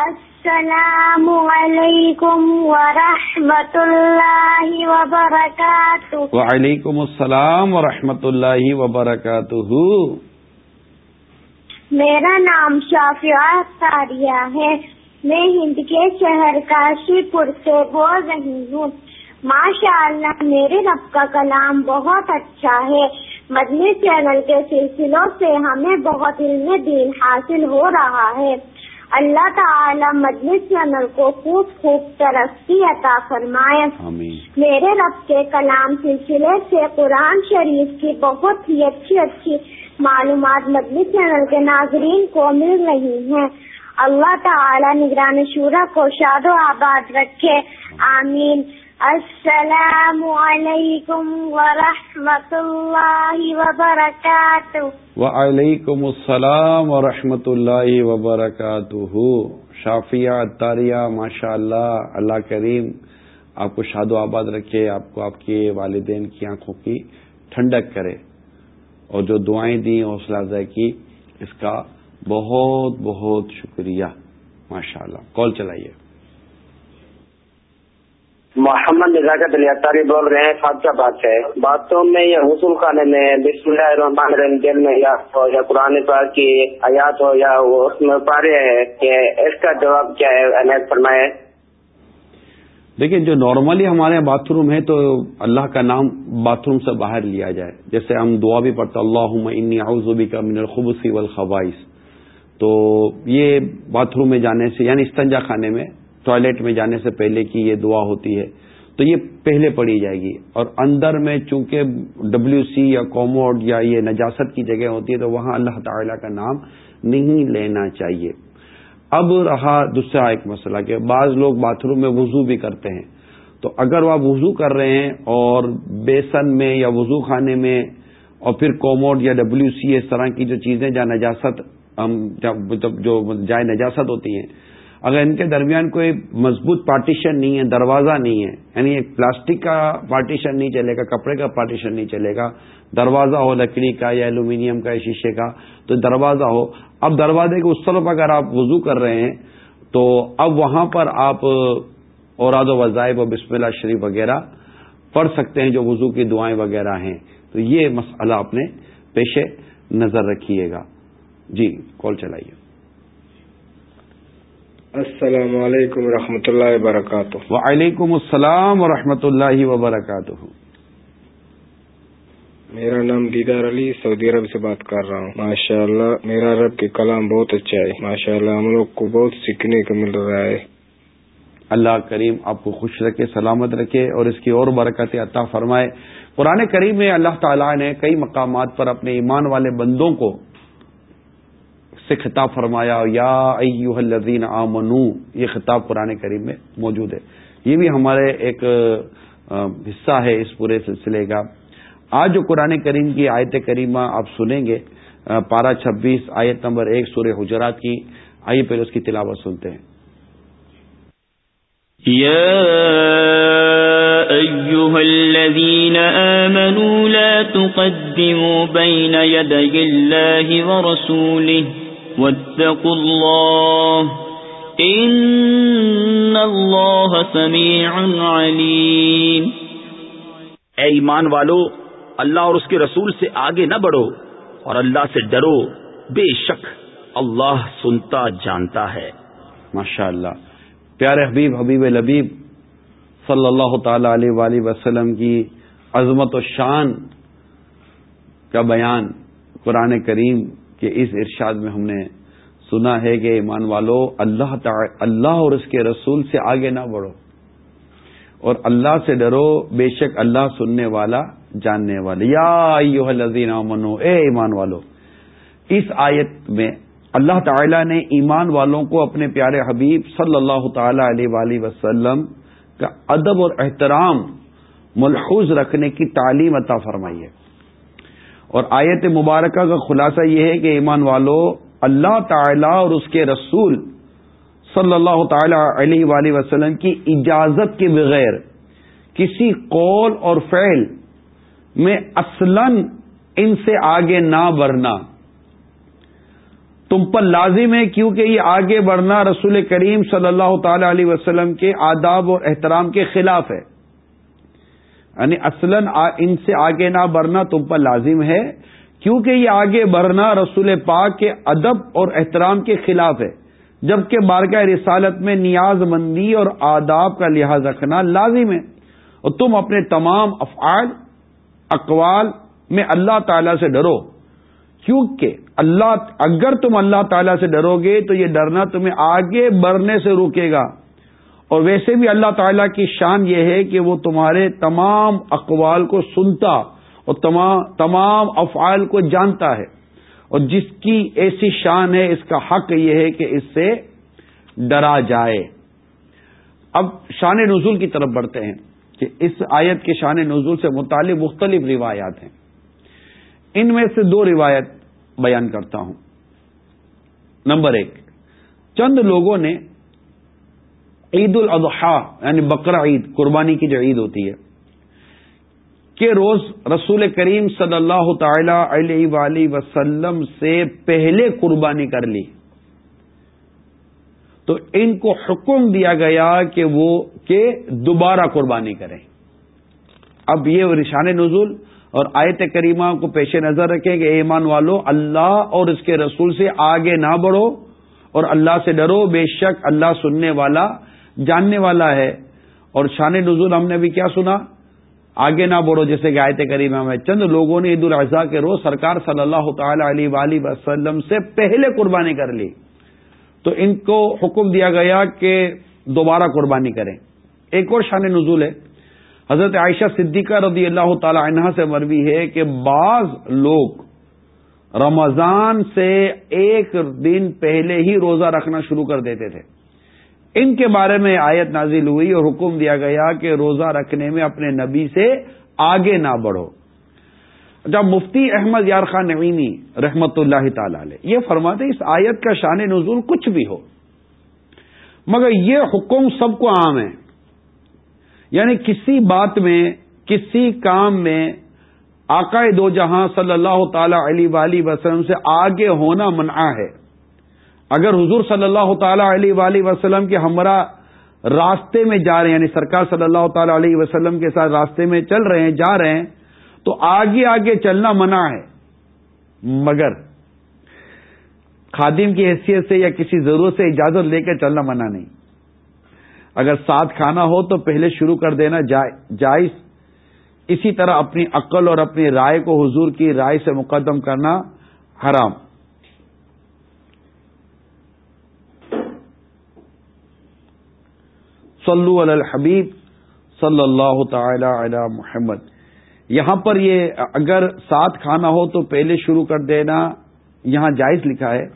السلام علیکم ورحمۃ اللہ وبرکاتہ وعلیکم السلام ورحمۃ اللہ وبرکاتہ میرا نام شافیہ تاریہ ہے. میں ہند کے شہر کاشی پور سے بول رہی ہوں. ماشاء اللہ میرے رب کا کلام بہت اچھا ہے. مدنی چینل کے سلسلوں سے ہمیں بہت علم دین حاصل ہو رہا ہے. اللہ تعالی مدنی چینل کو خوب خوب ترقی عطا فرمائے۔ میرے رب کے کلام سلسلے سے قرآن شریف کی بہت ہی اچھی اچھی معلومات مدنی چینل کے ناظرین کو مل رہی ہیں۔ اللہ تعالی نگران شورا کو شاد و آباد رکھے۔ آمین۔ السلام علیکم ورحمۃ اللہ وبرکاتہ وعلیکم السلام ورحمۃ اللہ وبرکاتہ شافیہ تاریہ ماشاء اللہ اللہ کریم، آپ کو شاد و آباد رکھے، آپ کو آپ کے والدین کی آنکھوں کی ٹھنڈک کرے۔ اور جو دعائیں دیں حوصلہ افزائی کی، اس کا بہت بہت شکریہ ماشاء اللہ کال چلائیے۔ محمد نزاکت علی بول رہے ہیں خادشہ بات سے باتوں میں یا حصول خانے میں بسم اللہ الرحمن الرحیم دل میں یا ہو یا قرآن پاک کی آیات ہو یا وہ اس میں پارے ہیں کہ اس کا جواب کیا ہے، عنایت فرمائے۔ دیکھیں، جو نارملی ہمارے باتھ روم ہے تو اللہ کا نام باتھ روم سے باہر لیا جائے۔ جیسے ہم دعا بھی پڑھتے اللہ انی اعوذ کا من الخبث والخبائث تو یہ باتھ روم میں جانے سے یعنی استنجا خانے میں ٹوائلٹ میں جانے سے پہلے کی یہ دعا ہوتی ہے، تو یہ پہلے پڑھی جائے گی۔ اور اندر میں چونکہ ڈبلو سی یا کوموڈ یا یہ نجاست کی جگہ ہوتی ہے، تو وہاں اللہ تعالی کا نام نہیں لینا چاہیے۔ اب رہا دوسرا ایک مسئلہ کہ بعض لوگ باتھ روم میں وضو بھی کرتے ہیں۔ تو اگر وہ وضو کر رہے ہیں اور بیسن میں یا وضو خانے میں اور پھر کوموڈ یا ڈبلو سی اس طرح کی جو چیزیں جہاں نجاست جو جائے نجاست ہوتی ہیں اگر ان کے درمیان کوئی مضبوط پارٹیشن نہیں ہے، دروازہ نہیں ہے یعنی ایک پلاسٹک کا پارٹیشن نہیں چلے گا، کپڑے کا پارٹیشن نہیں چلے گا، دروازہ ہو لکڑی کا یا ایلومینیم کا یا شیشے کا، تو دروازہ ہو۔ اب دروازے کے اس طرف اگر آپ وضو کر رہے ہیں، تو اب وہاں پر آپ اوراد و وظائب و بسم اللہ شریف وغیرہ پڑھ سکتے ہیں جو وضو کی دعائیں وغیرہ ہیں۔ تو یہ مسئلہ اپنے پیش نظر رکھیے گا۔ جی کال چلائیے۔ السلام علیکم و اللہ وبرکاتہ۔ وعلیکم السلام و اللہ وبرکاتہ۔ میرا نام دیدار علی سعودی عرب سے بات کر رہا ہوں۔ ماشاء اللہ میرا رب کے کلام بہت اچھا ہے۔ ماشاء اللہ ہم لوگ کو بہت سیکھنے کو مل رہا ہے۔ اللہ کریم آپ کو خوش رکھے سلامت رکھے اور اس کی اور برکت عطا فرمائے۔ قرآن کریم میں اللہ تعالیٰ نے کئی مقامات پر اپنے ایمان والے بندوں کو سے خطاب فرمایا، یا ایوہ الذین آمنو، یہ خطاب قرآن کریم میں موجود ہے۔ یہ بھی ہمارے ایک حصہ ہے اس پورے سلسلے کا۔ آج جو قرآن کریم کی آیت کریمہ آپ سنیں گے پارہ چھبیس، آیت نمبر ایک، سورہ حجرات کی، آئیے پہلے اس کی تلاوت سنتے ہیں۔ أيها الذين آمنوا لا تقدموا بين يدي الله ورسوله واتقوا الله ان اللہ سمیع علیم اے ایمان والو اللہ اور اس کے رسول سے آگے نہ بڑھو اور اللہ سے ڈرو بے شک اللہ سنتا جانتا ہے۔ ماشاء اللہ پیارے حبیب حبیب لبیب صلی اللہ تعالی علیہ وآلہ وسلم کی عظمت و شان کا بیان قرآن کریم کہ اس ارشاد میں ہم نے سنا ہے کہ ایمان والو، اللہ اللہ اور اس کے رسول سے آگے نہ بڑھو۔ اور اللہ سے ڈرو، بے شک اللہ سننے والا، جاننے والے یا لذین منو اے ایمان والو، اس آیت میں اللہ تعالی نے ایمان والوں کو اپنے پیارے حبیب صلی اللہ تعالی علیہ وآلہ وسلم کا ادب اور احترام ملحوظ رکھنے کی تعلیم عطا فرمائی ہے۔ اور آیت مبارکہ کا خلاصہ یہ ہے کہ ایمان والو، اللہ تعالی اور اس کے رسول صلی اللہ تعالی علیہ وآلہ وسلم کی اجازت کے بغیر کسی قول اور فعل میں اصلا ان سے آگے نہ بڑھنا۔ تم پر لازم ہے کیونکہ یہ آگے بڑھنا رسول کریم صلی اللہ تعالی علیہ وسلم کے آداب اور احترام کے خلاف ہے۔ یعنی اصلا ان سے آگے نہ بڑھنا تم پر لازم ہے، کیونکہ یہ آگے بڑھنا رسول پاک کے ادب اور احترام کے خلاف ہے، جبکہ بارگاہ رسالت میں نیاز مندی اور آداب کا لحاظ رکھنا لازم ہے۔ اور تم اپنے تمام افعال، اقوال میں اللہ تعالی سے ڈرو۔ کیونکہ اللہ، اگر تم اللہ تعالی سے ڈرو گے تو یہ ڈرنا تمہیں آگے بڑھنے سے روکے گا۔ اور ویسے بھی اللہ تعالیٰ کی شان یہ ہے کہ وہ تمہارے تمام اقوال کو سنتا اور تمام افعال کو جانتا ہے۔ اور جس کی ایسی شان ہے، اس کا حق یہ ہے کہ اس سے ڈرا جائے۔ اب شان نزول کی طرف بڑھتے ہیں کہ اس آیت کے شان نزول سے متعلق مختلف روایات ہیں۔ ان میں سے دو روایت بیان کرتا ہوں۔ نمبر ایک، چند لوگوں نے عید الاضحیٰ یعنی بقرہ عید، قربانی کی جو عید ہوتی ہے کے روز رسول کریم صلی اللہ تعالی علیہ وآلہ وسلم سے پہلے قربانی کر لی۔ تو ان کو حکم دیا گیا کہ وہ، کہ دوبارہ قربانی کریں۔ اب یہ رشان نزول اور آیت کریمہ کو پیش نظر رکھیں کہ ایمان والو، اللہ اور اس کے رسول سے آگے نہ بڑھو اور اللہ سے ڈرو، بے شک اللہ سننے والا جاننے والا ہے اور شان نزول ہم نے بھی کیا سنا؟ آگے نہ بڑھو، جیسے کہ آیت کریمہ میں چند لوگوں نے عید الاضحیٰ کے روز سرکار صلی اللہ تعالی علیہ وآلہ وسلم سے پہلے قربانی کر لی۔ تو ان کو حکم دیا گیا کہ دوبارہ قربانی کریں۔ ایک اور شان نزول ہے۔ حضرت عائشہ صدیقہ رضی اللہ تعالی عنہ سے مروی ہے کہ بعض لوگ رمضان سے ایک دن پہلے ہی روزہ رکھنا شروع کر دیتے تھے۔ ان کے بارے میں آیت نازل ہوئی اور حکم دیا گیا کہ روزہ رکھنے میں اپنے نبی سے آگے نہ بڑھو۔ جب مفتی احمد یار خان نوینی رحمت اللہ تعالی علیہ، یہ فرماتے اس آیت کا شان نزول کچھ بھی ہو۔ مگر یہ حکم سب کو عام ہے۔ یعنی کسی بات میں، کسی کام میں آقائے دو جہاں صلی اللہ تعالی علیہ وآلہ وسلم سے آگے ہونا منع ہے۔ اگر حضور صلی اللہ تعالی علیہ وآلہ وسلم کے ہمراہ راستے میں جا رہے ہیں یعنی سرکار صلی اللہ تعالی علیہ وسلم کے ساتھ راستے میں چل رہے ہیں، جا رہے ہیں، تو آگے آگے چلنا منع ہے۔ مگر خادم کی حیثیت سے یا کسی ضرورت سے اجازت لے کے چلنا منع نہیں۔ اگر ساتھ کھانا ہو تو پہلے شروع کر دینا جائز اسی طرح اپنی عقل اور اپنی رائے کو حضور کی رائے سے مقدم کرنا حرام۔ صلو علی الحبیب صلی اللہ تعالی علی محمد۔ یہاں پر یہ اگر ساتھ کھانا ہو تو پہلے شروع کر دینا۔ یہاں جائز لکھا ہے۔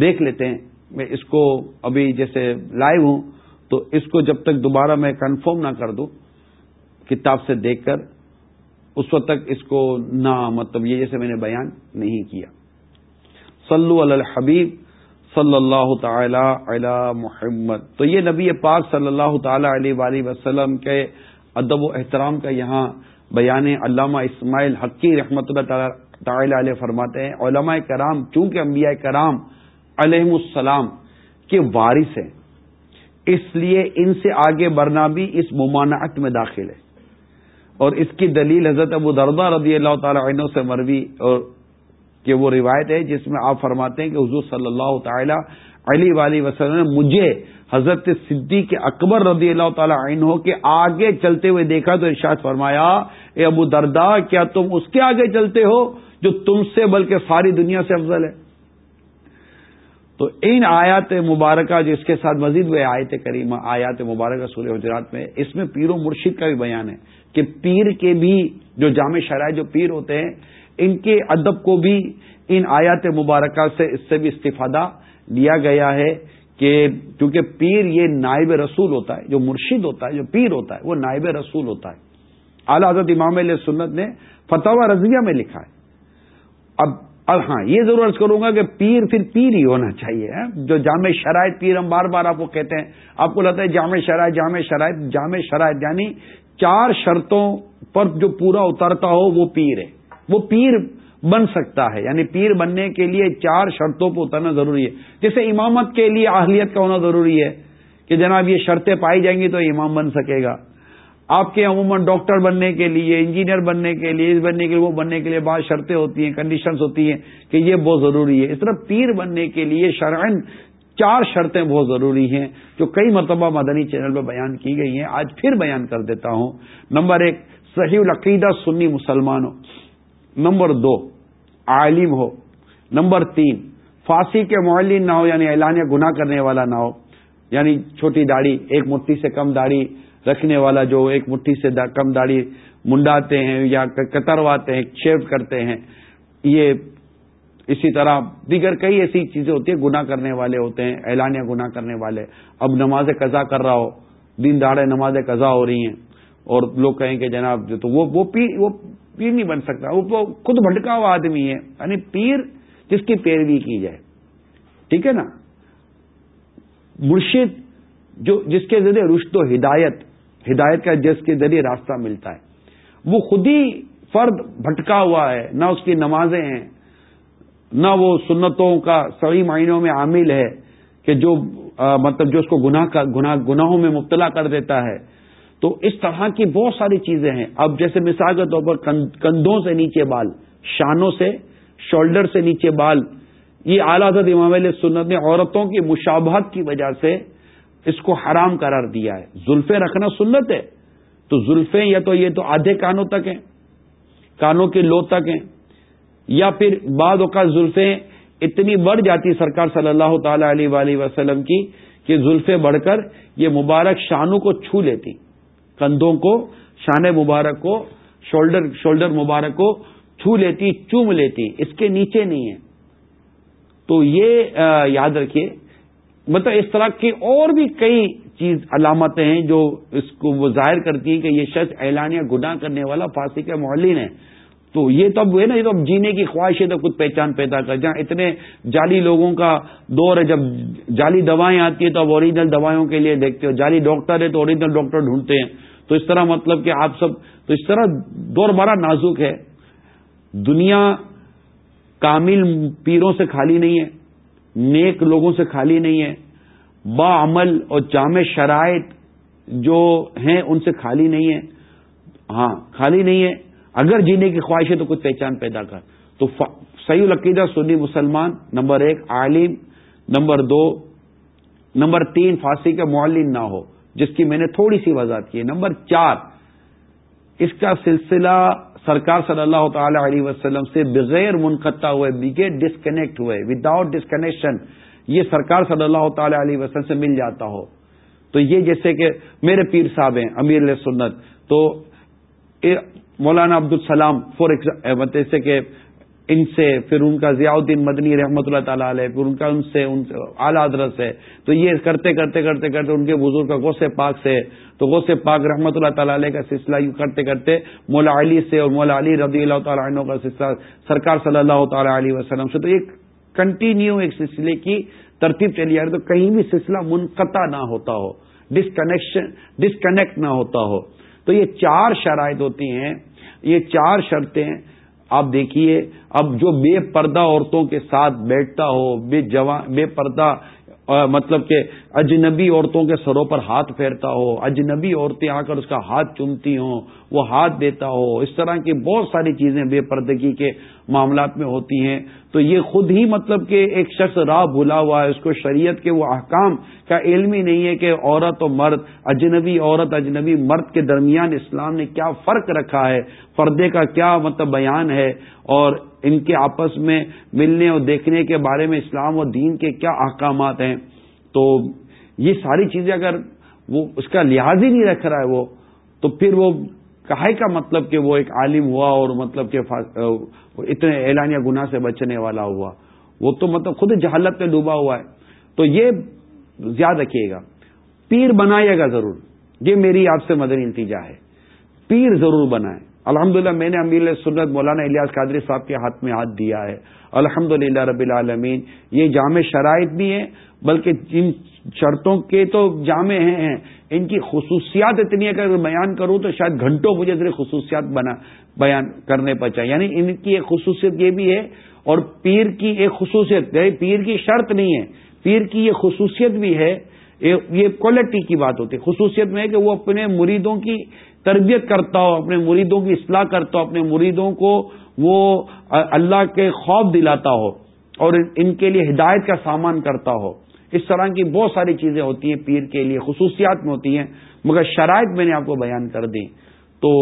دیکھ لیتے ہیں۔ میں اس کو ابھی جیسے لائیو ہوں تو اس کو جب تک دوبارہ میں کنفرم نہ کر دوں، کتاب سے دیکھ کر اس وقت تک اس کو نہ مطلب یہ جیسے میں نے بیان نہیں کیا۔ صلو علی الحبیب صلی اللہ تعالی علی محمد۔ تو یہ نبی پاک صلی اللہ تعالی علیہ وآلہ وسلم کے ادب و احترام کا یہاں بیان علامہ اسماعیل حقی رحمۃ اللہ تعالی علیہ فرماتے ہیں، علماء کرام، چونکہ انبیاء کرام علیہ السلام کے وارث ہیں، اس لیے ان سے آگے بڑھنا بھی اس ممانعت میں داخل ہے۔ اور اس کی دلیل حضرت ابو دردہ رضی اللہ تعالی عنہ سے مروی اور کہ وہ روایت ہے جس میں آپ فرماتے ہیں کہ حضور صلی اللہ تعالی علی ولی وسلم نے مجھے حضرت صدیق اکبر رضی اللہ تعالی عنہ کے آگے چلتے ہوئے دیکھا تو ارشاد فرمایا، اے ابو دردا کیا تم اس کے آگے چلتے ہو جو تم سے بلکہ ساری دنیا سے افضل ہے؟ تو ان آیات مبارکہ جس کے ساتھ مزید ہوئے آیت کریمہ، آیات مبارکہ سورہ حجرات میں، اس میں پیر و مرشد کا بھی بیان ہے کہ پیر کے بھی جو جامع شرائط جو پیر ہوتے ہیں ان کے ادب کو بھی ان آیات مبارکہ سے اس سے بھی استفادہ لیا گیا ہے کہ کیونکہ پیر یہ نائب رسول ہوتا ہے، جو مرشد ہوتا ہے، جو پیر ہوتا ہے، وہ نائب رسول ہوتا ہے۔ اعلی حضرت امام علیہ سنت نے فتح رضویہ میں لکھا ہے۔ اب اب ہاں یہ ضرور عرض کروں گا کہ پیر پھر پیر ہی ہونا چاہیے ہاں۔ جو جامع شرائط پیر، ہم بار بار آپ کو کہتے ہیں، آپ کو لگتا ہے جامع شرائط جامع شرائط جامع شرائط یعنی چار شرطوں پر جو پورا اترتا ہو وہ پیر ہے۔ وہ پیر بن سکتا ہے۔ یعنی پیر بننے کے لیے چار شرطوں پر اترنا ضروری ہے۔ جیسے امامت کے لیے اہلیت کا ہونا ضروری ہے کہ جناب یہ شرطیں پائی جائیں گی تو امام بن سکے گا۔ آپ کے عموماً ڈاکٹر بننے کے لیے، انجینئر بننے کے لیے، اس بننے کے لیے، وہ بننے کے لیے بعض شرطیں ہوتی ہیں کنڈیشنز ہوتی ہیں کہ یہ بہت ضروری ہے۔ اس طرح پیر بننے کے لیے شرعن چار شرطیں بہت ضروری ہیں جو کئی مرتبہ مدنی چینل پہ بیان کی گئی ہیں۔ آج پھر بیان کر دیتا ہوں۔ نمبر ایک، صحیح العقیدہ سنی مسلمان ہو نمبر دو، عالم ہو. نمبر تین فاسی کے معلن نہ ہو یعنی اعلانیہ گناہ کرنے والا نہ ہو. یعنی چھوٹی داڑھی، ایک مٹھی سے کم داڑھی رکھنے والا جو ایک مٹھی سے کم داڑھی منڈاتے ہیں یا کترواتے ہیں شیو کرتے ہیں، یہ اسی طرح دیگر کئی ایسی چیزیں ہوتی ہیں، گناہ کرنے والے ہوتے ہیں اعلانیہ گناہ کرنے والے. اب نماز قضا کر رہا ہو، دن داڑے نماز قضا ہو رہی ہیں، اور لوگ کہیں کہ جناب جو تو وہ وہ پیر وہ پیر نہیں بن سکتا۔ وہ خود بھٹکا ہوا آدمی ہے یعنی پیر جس کی پیروی کی جائے۔ ٹھیک ہے نا؟ مرشد جو جس کے ذریعے رشت و ہدایت ہدایت کا جس کے ذریعے راستہ ملتا ہے۔ وہ خود ہی فرد بھٹکا ہوا ہے، نہ اس کی نمازیں ہیں، نہ وہ سنتوں کا صحیح معنوں میں عامل ہے کہ جو مطلب جو اس کو گناہ، گناہوں میں مبتلا کر دیتا ہے۔ تو اس طرح کی بہت ساری چیزیں ہیں۔ اب جیسے مثال کے طور پر کندھوں سے نیچے بال، شانوں سے، شولڈر سے نیچے بال۔ یہ اعلی حضرت امام علیہ سنت نے عورتوں کی مشابہت کی وجہ سے اس کو حرام قرار دیا ہے۔ زلفے رکھنا سنت ہے۔ تو زلفے یا تو یہ تو آدھے کانوں تک ہیں، کانوں کے لو تک ہیں۔ یا پھر بعد اوقات زلفیں اتنی بڑھ جاتی سرکار صلی اللہ تعالی علیہ وآلہ وسلم کی کہ زلفیں بڑھ کر یہ مبارک شانوں کو چھو لیتی۔ کندھوں کو، شان مبارک کو، شولڈر شولڈر مبارک کو چھو لیتی، چوم لیتی، اس کے نیچے نہیں ہے۔ تو یہ یاد رکھیے مطلب اس طرح کی اور بھی کئی چیز علامتیں ہیں جو اس کو وہ ظاہر کرتی ہیں کہ یہ شخص اعلانیہ گناہ کرنے والا پھانسی کے معلن ہے۔ تو یہ تو اب ہے نا، یہ تو اب جینے کی خواہش ہے تو کچھ پہچان پیدا کر۔ جہاں اتنے جعلی لوگوں کا دور ہے، جب جعلی دوائیں آتی ہیں تو اب اوریجنل دوائیوں کے لیے دیکھتے ہو۔ جعلی ڈاکٹر ہے تو اوریجنل ڈاکٹر ڈھونڈتے ہیں۔ تو اس طرح مطلب کہ آپ سب، تو اس طرح دور بڑا نازک ہے۔ دنیا کامل پیروں سے خالی نہیں ہے، نیک لوگوں سے خالی نہیں ہے۔ با عمل اور جامع شرائط جو ہیں، ان سے خالی نہیں ہے۔ ہاں خالی نہیں ہے۔ اگر جینے کی خواہش ہے تو کچھ پہچان پیدا کر۔ تو صحیح العقیدہ سنی مسلمان، نمبر ایک عالم، نمبر دو، نمبر تین فارسی کا معلم نہ ہو، جس کی میں نے تھوڑی سی وضاحت کی ہے۔ نمبر چار، اس کا سلسلہ سرکار صلی اللہ تعالی علیہ وسلم سے بغیر منقطع ہوئے، بغیر ڈسکنیکٹ ہوئے وداؤٹ ڈسکنیکشن یہ سرکار صلی اللہ تعالی علیہ وسلم سے مل جاتا ہو۔ تو یہ جیسے کہ میرے پیر صاحب ہیں، امیر سنت، تو مولانا عبد السلام فور جیسے کہ ان سے پھر ان کا ضیاء الدین مدنی رحمۃ اللہ تعالیٰ علیہ، پھر ان کا ان سے ان اعلیٰ حضرت سے۔ تو یہ کرتے کرتے کرتے کرتے ان کے بزرگ کا غوث پاک سے تو غوث پاک رحمۃ اللہ تعالیٰ علیہ کا سلسلہ یوں کرتے کرتے مولا علی سے اور مولا علی رضی اللہ تعالیٰ عنہ کا سلسلہ سرکار صلی اللہ تعالیٰ علیہ وسلم سے۔ تو ایک کنٹینیو ایک سلسلے کی ترتیب چلی آ رہی تو کہیں بھی سلسلہ منقطع نہ ہوتا ہو ڈسکنیکشن ڈسکنیکٹ نہ ہوتا ہو۔ تو یہ چار شرائط ہوتی ہیں۔ یہ چار شرطیں آپ دیکھیے، اب جو بے پردہ عورتوں کے ساتھ بیٹھتا ہو، بے جوان بے پردہ مطلب کہ اجنبی عورتوں کے سروں پر ہاتھ پھیرتا ہو، اجنبی عورتیں آ کر اس کا ہاتھ چومتی ہوں، وہ ہاتھ دیتا ہو، اس طرح کی بہت ساری چیزیں بے پردگی کے معاملات میں ہوتی ہیں۔ تو یہ خود ہی مطلب کہ ایک شخص راہ بھلا ہوا ہے، اس کو شریعت کے وہ احکام کا علم ہی نہیں ہے کہ عورت و مرد، اجنبی عورت، اجنبی مرد کے درمیان اسلام نے کیا فرق رکھا ہے، پردے کا کیا مطلب بیان ہے۔ اور ان کے آپس میں ملنے اور دیکھنے کے بارے میں اسلام و دین کے کیا احکامات ہیں؟ تو یہ ساری چیزیں اگر وہ اس کا لحاظ ہی نہیں رکھ رہا ہے وہ، تو پھر وہ کہے کا مطلب کہ وہ ایک عالم ہوا اور مطلب کہ اتنے اعلانیہ گناہ سے بچنے والا ہوا۔ وہ تو مطلب خود جہالت میں ڈوبا ہوا ہے۔ تو یہ یاد رکھیے گا۔ پیر بنائے گا ضرور۔ یہ میری آپ سے مدنی نتیجہ ہے۔ پیر ضرور بنائے الحمد میں نے امیر سنت مولانا الیاس قادری صاحب کے ہاتھ میں ہاتھ دیا ہے۔ الحمد رب العالمین، یہ جامع شرائط بھی ہیں، بلکہ جن شرطوں کے تو جامع ہیں ان کی خصوصیات اتنی اگر بیان کروں تو شاید گھنٹوں مجھے ذریعے خصوصیات بنا، بیان کرنے پر چاہیے۔ یعنی ان کی ایک خصوصیت یہ بھی ہے، اور پیر کی ایک خصوصیت یعنی پیر کی شرط نہیں ہے، پیر کی یہ خصوصیت بھی ہے، یہ کوالٹی کی بات ہوتی ہے۔ خصوصیت میں ہے کہ وہ اپنے مریدوں کی تربیت کرتا ہو، اپنے مریدوں کی اصلاح کرتا ہو، اپنے مریدوں کو وہ اللہ کے خوف دلاتا ہو اور ان کے لیے ہدایت کا سامان کرتا ہو۔ اس طرح کی بہت ساری چیزیں ہوتی ہیں پیر کے لیے، خصوصیات میں ہوتی ہیں، مگر شرائط میں نے آپ کو بیان کر دی تو،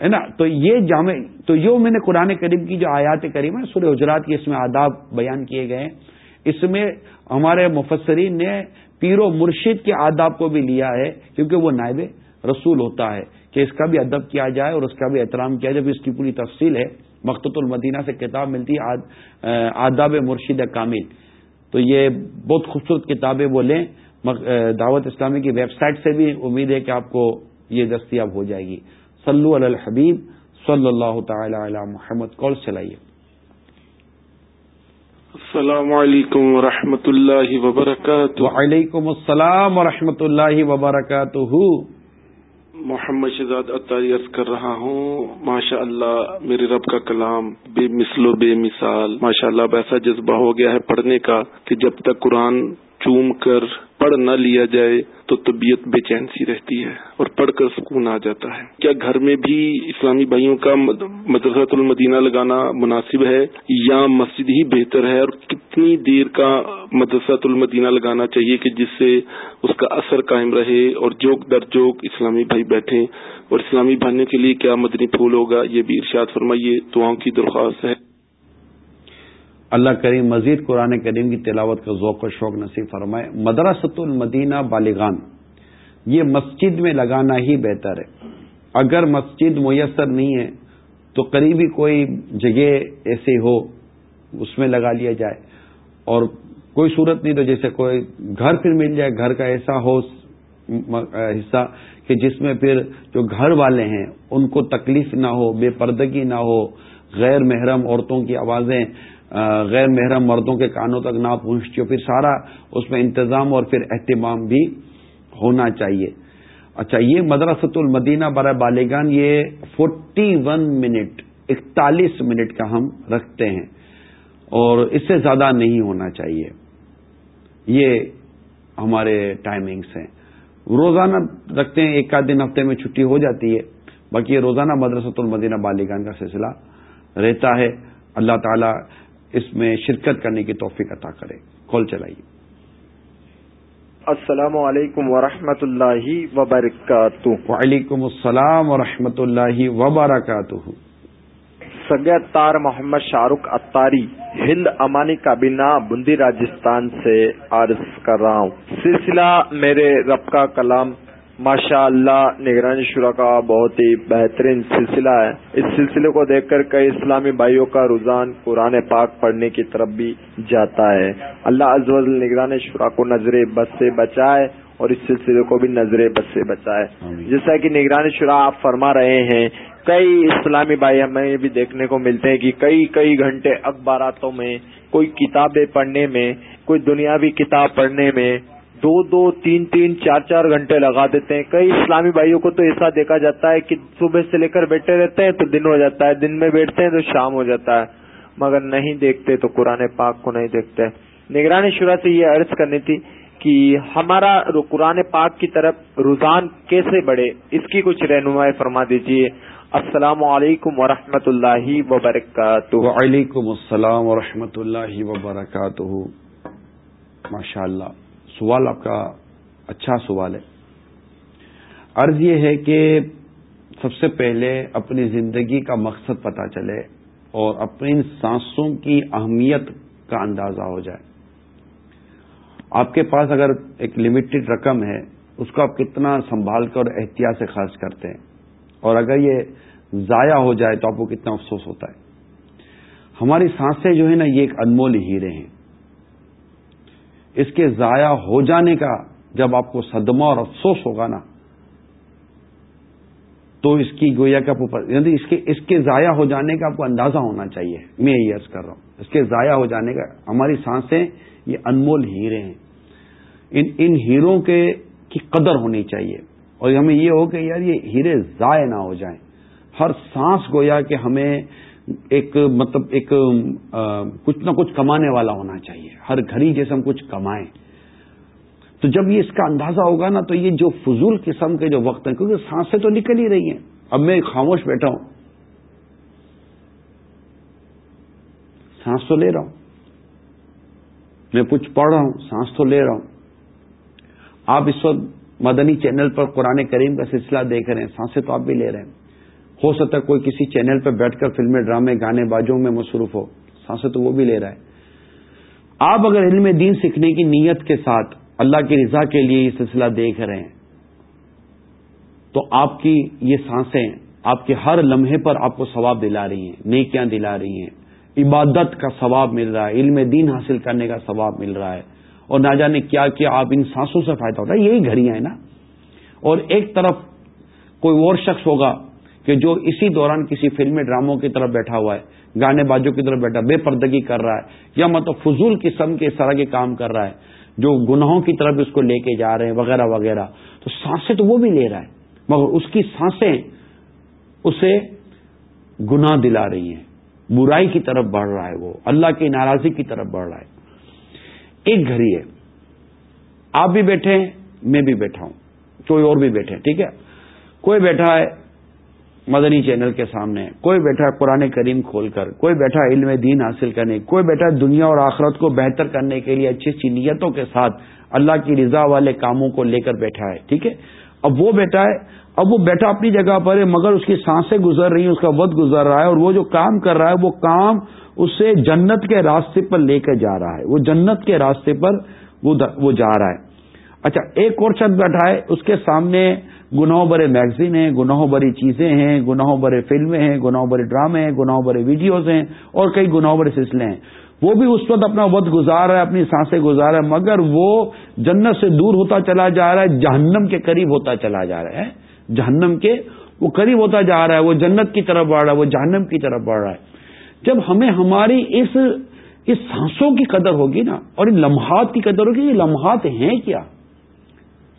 ہے نا، تو یہ جامع، تو یہ میں نے قرآن کریم کی جو آیات کریم ہے سورہ حجرات کی اس میں آداب بیان کیے گئے ہیں۔ اس میں ہمارے مفسرین نے پیر و مرشد کے آداب کو بھی لیا ہے، کیونکہ وہ نائب رسول ہوتا ہے کہ اس کا بھی ادب کیا جائے اور اس کا بھی احترام کیا جائے۔ اس کی پوری تفصیل ہے۔ مقت المدینہ سے کتاب ملتی ہے آداب مرشد کامل۔ تو یہ بہت خوبصورت کتابیں وہ لیں۔ دعوت اسلامی کی ویب سائٹ سے بھی امید ہے کہ آپ کو یہ دستیاب ہو جائے گی۔ صلو علی الحبیب صلی اللہ تعالی علی محمد۔ کال چلائیے۔ السلام علیکم و اللہ وبرکاتہ۔ وعلیکم السلام و اللہ وبرکاتہ۔ محمد شہزاد اتاری عرض کر رہا ہوں ماشاء اللہ میرے رب کا کلام بے مثل و بے مثال ماشاء اللہ اب ایسا جذبہ ہو گیا ہے پڑھنے کا کہ جب تک قرآن چوم کر پڑھ نہ لیا جائے تو طبیعت بے چین سی رہتی ہے اور پڑھ کر سکون آ جاتا ہے۔ کیا گھر میں بھی اسلامی بھائیوں کا مدرسۃ المدینہ لگانا مناسب ہے؟ یا مسجد ہی بہتر ہے اور کتنی دیر کا مدرسۃ المدینہ لگانا چاہیے کہ جس سے اس کا اثر قائم رہے اور جوک در جوک اسلامی بھائی بیٹھے اور اسلامی بھائیوں کے لیے کیا مدنی پھول ہوگا یہ بھی ارشاد فرمائیے، دعاؤں کی درخواست ہے۔ اللہ کریم مزید قرآن کریم کی تلاوت کا ذوق و شوق نصیب فرمائے، مدرسۃ المدینہ بالغان، یہ مسجد میں لگانا ہی بہتر ہے۔ اگر مسجد میسر نہیں ہے، تو قریبی کوئی جگہ ایسی ہو، اس میں لگا لیا جائے۔ اور کوئی صورت نہیں تو جیسے کوئی گھر پھر مل جائے، گھر کا ایسا ہو حصہ کہ جس میں پھر جو گھر والے ہیں، ان کو تکلیف نہ ہو، بے پردگی نہ ہو، غیر محرم عورتوں کی آوازیں غیر محرم مردوں کے کانوں تک نہ پہنچتی ہو، پھر سارا اس میں انتظام اور پھر اہتمام بھی ہونا چاہیے۔ اچھا یہ مدرسۃ المدینہ برائے بالغان یہ فورٹی ون منٹ، اکتالیس منٹ کا ہم رکھتے ہیں اور اس سے زیادہ نہیں ہونا چاہیے۔ یہ ہمارے ٹائمنگس ہیں۔ روزانہ رکھتے ہیں، ایک آدھ دن ہفتے میں چھٹی ہو جاتی ہے۔ باقی یہ روزانہ مدرسۃ المدینہ بالغان کا سلسلہ رہتا ہے۔ اللہ تعالی اس میں شرکت کرنے کی توفیق عطا کرے۔ کال چلائیے۔ السلام علیکم ورحمۃ اللہ وبرکاتہ۔ وعلیکم السلام ورحمۃ اللہ وبرکاتہ۔ سگت تار محمد شاہ رخ اتاری ہند امانی کابینہ بندی راجستھان سے عرض کر رہا ہوں۔ سلسلہ میرے رب کا کلام ماشاء اللہ نگرانی شورا کا بہت ہی بہترین سلسلہ ہے۔ اس سلسلے کو دیکھ کر کئی اسلامی بھائیوں کا رجحان قرآن پاک پڑھنے کی طرف بھی جاتا ہے۔ اللہ ازول نگرانی شورا کو نظر بس سے بچائے اور اس سلسلے کو بھی نظر بس سے بچائے۔ جیسا کہ نگرانی شورا آپ فرما رہے ہیں کئی اسلامی بھائی ہمیں بھی دیکھنے کو ملتے ہیں کہ کئی کئی گھنٹے اخباراتوں میں کوئی کتابیں پڑھنے میں کوئی دنیاوی کتاب پڑھنے میں دو دو تین تین چار چار گھنٹے لگا دیتے ہیں۔ کئی اسلامی بھائیوں کو تو ایسا دیکھا جاتا ہے کہ صبح سے لے کر بیٹھے رہتے ہیں تو دن ہو جاتا ہے، دن میں بیٹھتے ہیں تو شام ہو جاتا ہے۔ مگر نہیں دیکھتے تو قرآن پاک کو نہیں دیکھتے۔ نگرانی شورا سے یہ عرض کرنی تھی کہ ہمارا قرآن پاک کی طرف رجحان کیسے بڑھے، اس کی کچھ رہنمائی فرما دیجیے السلام علیکم ورحمۃ اللہ وبرکاتہ۔ وعلیکم السلام ورحمۃ اللہ وبرکاتہ۔ ماشاء اللہ سوال آپ کا اچھا سوال ہے۔ عرض یہ ہے کہ سب سے پہلے اپنی زندگی کا مقصد پتا چلے اور اپنی سانسوں کی اہمیت کا اندازہ ہو جائے۔ آپ کے پاس اگر ایک لمیٹڈ رقم ہے، اس کو آپ کتنا سنبھال کر اور احتیاط سے خرچ کرتے ہیں۔ اور اگر یہ ضائع ہو جائے تو آپ کو کتنا افسوس ہوتا ہے۔ ہماری سانسیں جو ہے نا، یہ ایک انمول ہیرے ہیں۔ اس کے ضائع ہو جانے کا جب آپ کو صدمہ اور افسوس ہوگا نا، تو اس کی گویا کا یعنی اس کے اس کے ضائع ہو جانے کا آپ کو اندازہ ہونا چاہیے۔ میں یہ عرض کر رہا ہوں۔ اس کے ضائع ہو جانے کا، ہماری سانسیں یہ انمول ہیرے ہیں۔ ان ان ہیروں کے، کی قدر ہونی چاہیے۔ اور ہمیں یہ ہو کہ یار یہ ہیرے ضائع نہ ہو جائیں۔ ہر سانس گویا کہ ہمیں ایک مطلب ایک کچھ نہ کچھ کمانے والا ہونا چاہیے۔ ہر گھڑی جیسے ہم کچھ کمائیں۔ تو جب یہ اس کا اندازہ ہوگا نا، تو یہ جو فضول قسم کے جو وقت ہیں، کیونکہ سانسیں تو نکل ہی رہی ہیں۔ اب میں خاموش بیٹھا ہوں۔ سانس تو لے رہا ہوں۔ میں کچھ پڑھ رہا ہوں، سانس تو لے رہا ہوں۔ آپ اس وقت مدنی چینل پر قرآن کریم کا سلسلہ دیکھ رہے ہیں، سانسیں تو آپ بھی لے رہے ہیں۔ ہو سکتا ہے کوئی کسی چینل پہ بیٹھ کر فلمیں، ڈرامے، گانے بازوں میں مصروف ہو۔ سانسیں تو وہ بھی لے رہا ہے۔ آپ اگر علم دین سیکھنے کی نیت کے ساتھ اللہ کی رضا کے لیے یہ سلسلہ دیکھ رہے ہیں، تو آپ کی یہ سانسیں آپ کے ہر لمحے پر آپ کو ثواب دلا رہی ہیں، نیکیاں دلا رہی ہیں۔ عبادت کا ثواب مل رہا ہے، علم دین حاصل کرنے کا ثواب مل رہا ہے۔ اور نہ جانے کیا کیا؟ آپ ان سانسوں سے فائدہ ہوتا ہے یہی گھڑیاں ہیں نا۔ اور ایک طرف کوئی اور شخص ہوگا کہ جو اسی دوران کسی فلمی ڈراموں کی طرف بیٹھا ہوا ہے، گانے بازوں کی طرف بیٹھا بے پردگی کر رہا ہے، یا مطلب فضول قسم کے اس طرح کے کام کر رہا ہے، جو گناہوں کی طرف اس کو لے کے جا رہے ہیں، وغیرہ وغیرہ۔ تو سانسیں تو وہ بھی لے رہا ہے، مگر اس کی سانسیں اسے گناہ دلا رہی ہیں۔ برائی کی طرف بڑھ رہا ہے وہ، اللہ کی ناراضی کی طرف بڑھ رہا ہے۔ ایک گھڑی ہے۔ آپ بھی بیٹھے ہیں، میں بھی بیٹھا ہوں، کوئی اور بھی بیٹھے ٹھیک ہے؟ کوئی بیٹھا ہے مدنی چینل کے سامنے۔ کوئی بیٹھا قرآن کریم کھول کر، کوئی بیٹھا علم دین حاصل کرنے، کوئی بیٹھا دنیا اور آخرت کو بہتر کرنے کے لیے اچھی اچھی نیتوں کے ساتھ اللہ کی رضا والے کاموں کو لے کر بیٹھا ہے، ٹھیک ہے؟ اب وہ بیٹھا ہے، اب وہ بیٹھا اپنی جگہ پر ہے، مگر اس کی سانسیں گزر رہی ہیں، اس کا وقت گزر رہا ہے اور وہ جو کام کر رہا ہے، وہ کام اسے جنت کے راستے پر لے کر جا رہا ہے۔ وہ جنت کے راستے پر وہ جا رہا ہے۔ اچھا ایک اور شخص بیٹھا ہے، اس کے سامنے گناہوں برے میگزین ہیں، گناہوں بری چیزیں ہیں، گناہوں برے فلمیں ہیں، گناہوں برے ڈرامے ہیں، گناہوں برے ویڈیوز ہیں اور کئی گناہوں برے سلسلے ہیں۔ وہ بھی اس وقت اپنا وقت گزار رہا ہے، اپنی سانسیں گزار رہا ہے، مگر وہ جنت سے دور ہوتا چلا جا رہا ہے، جہنم کے قریب ہوتا چلا جا رہا ہے۔ جہنم کے، وہ قریب ہوتا جا رہا ہے، وہ جنت کی طرف بڑھ رہا ہے، وہ جہنم کی طرف بڑھ رہا ہے۔ جب ہمیں ہماری اس اس سانسوں کی قدر ہوگی نا، اور ان لمحات کی قدر ہوگی، یہ لمحات ہیں کیا؟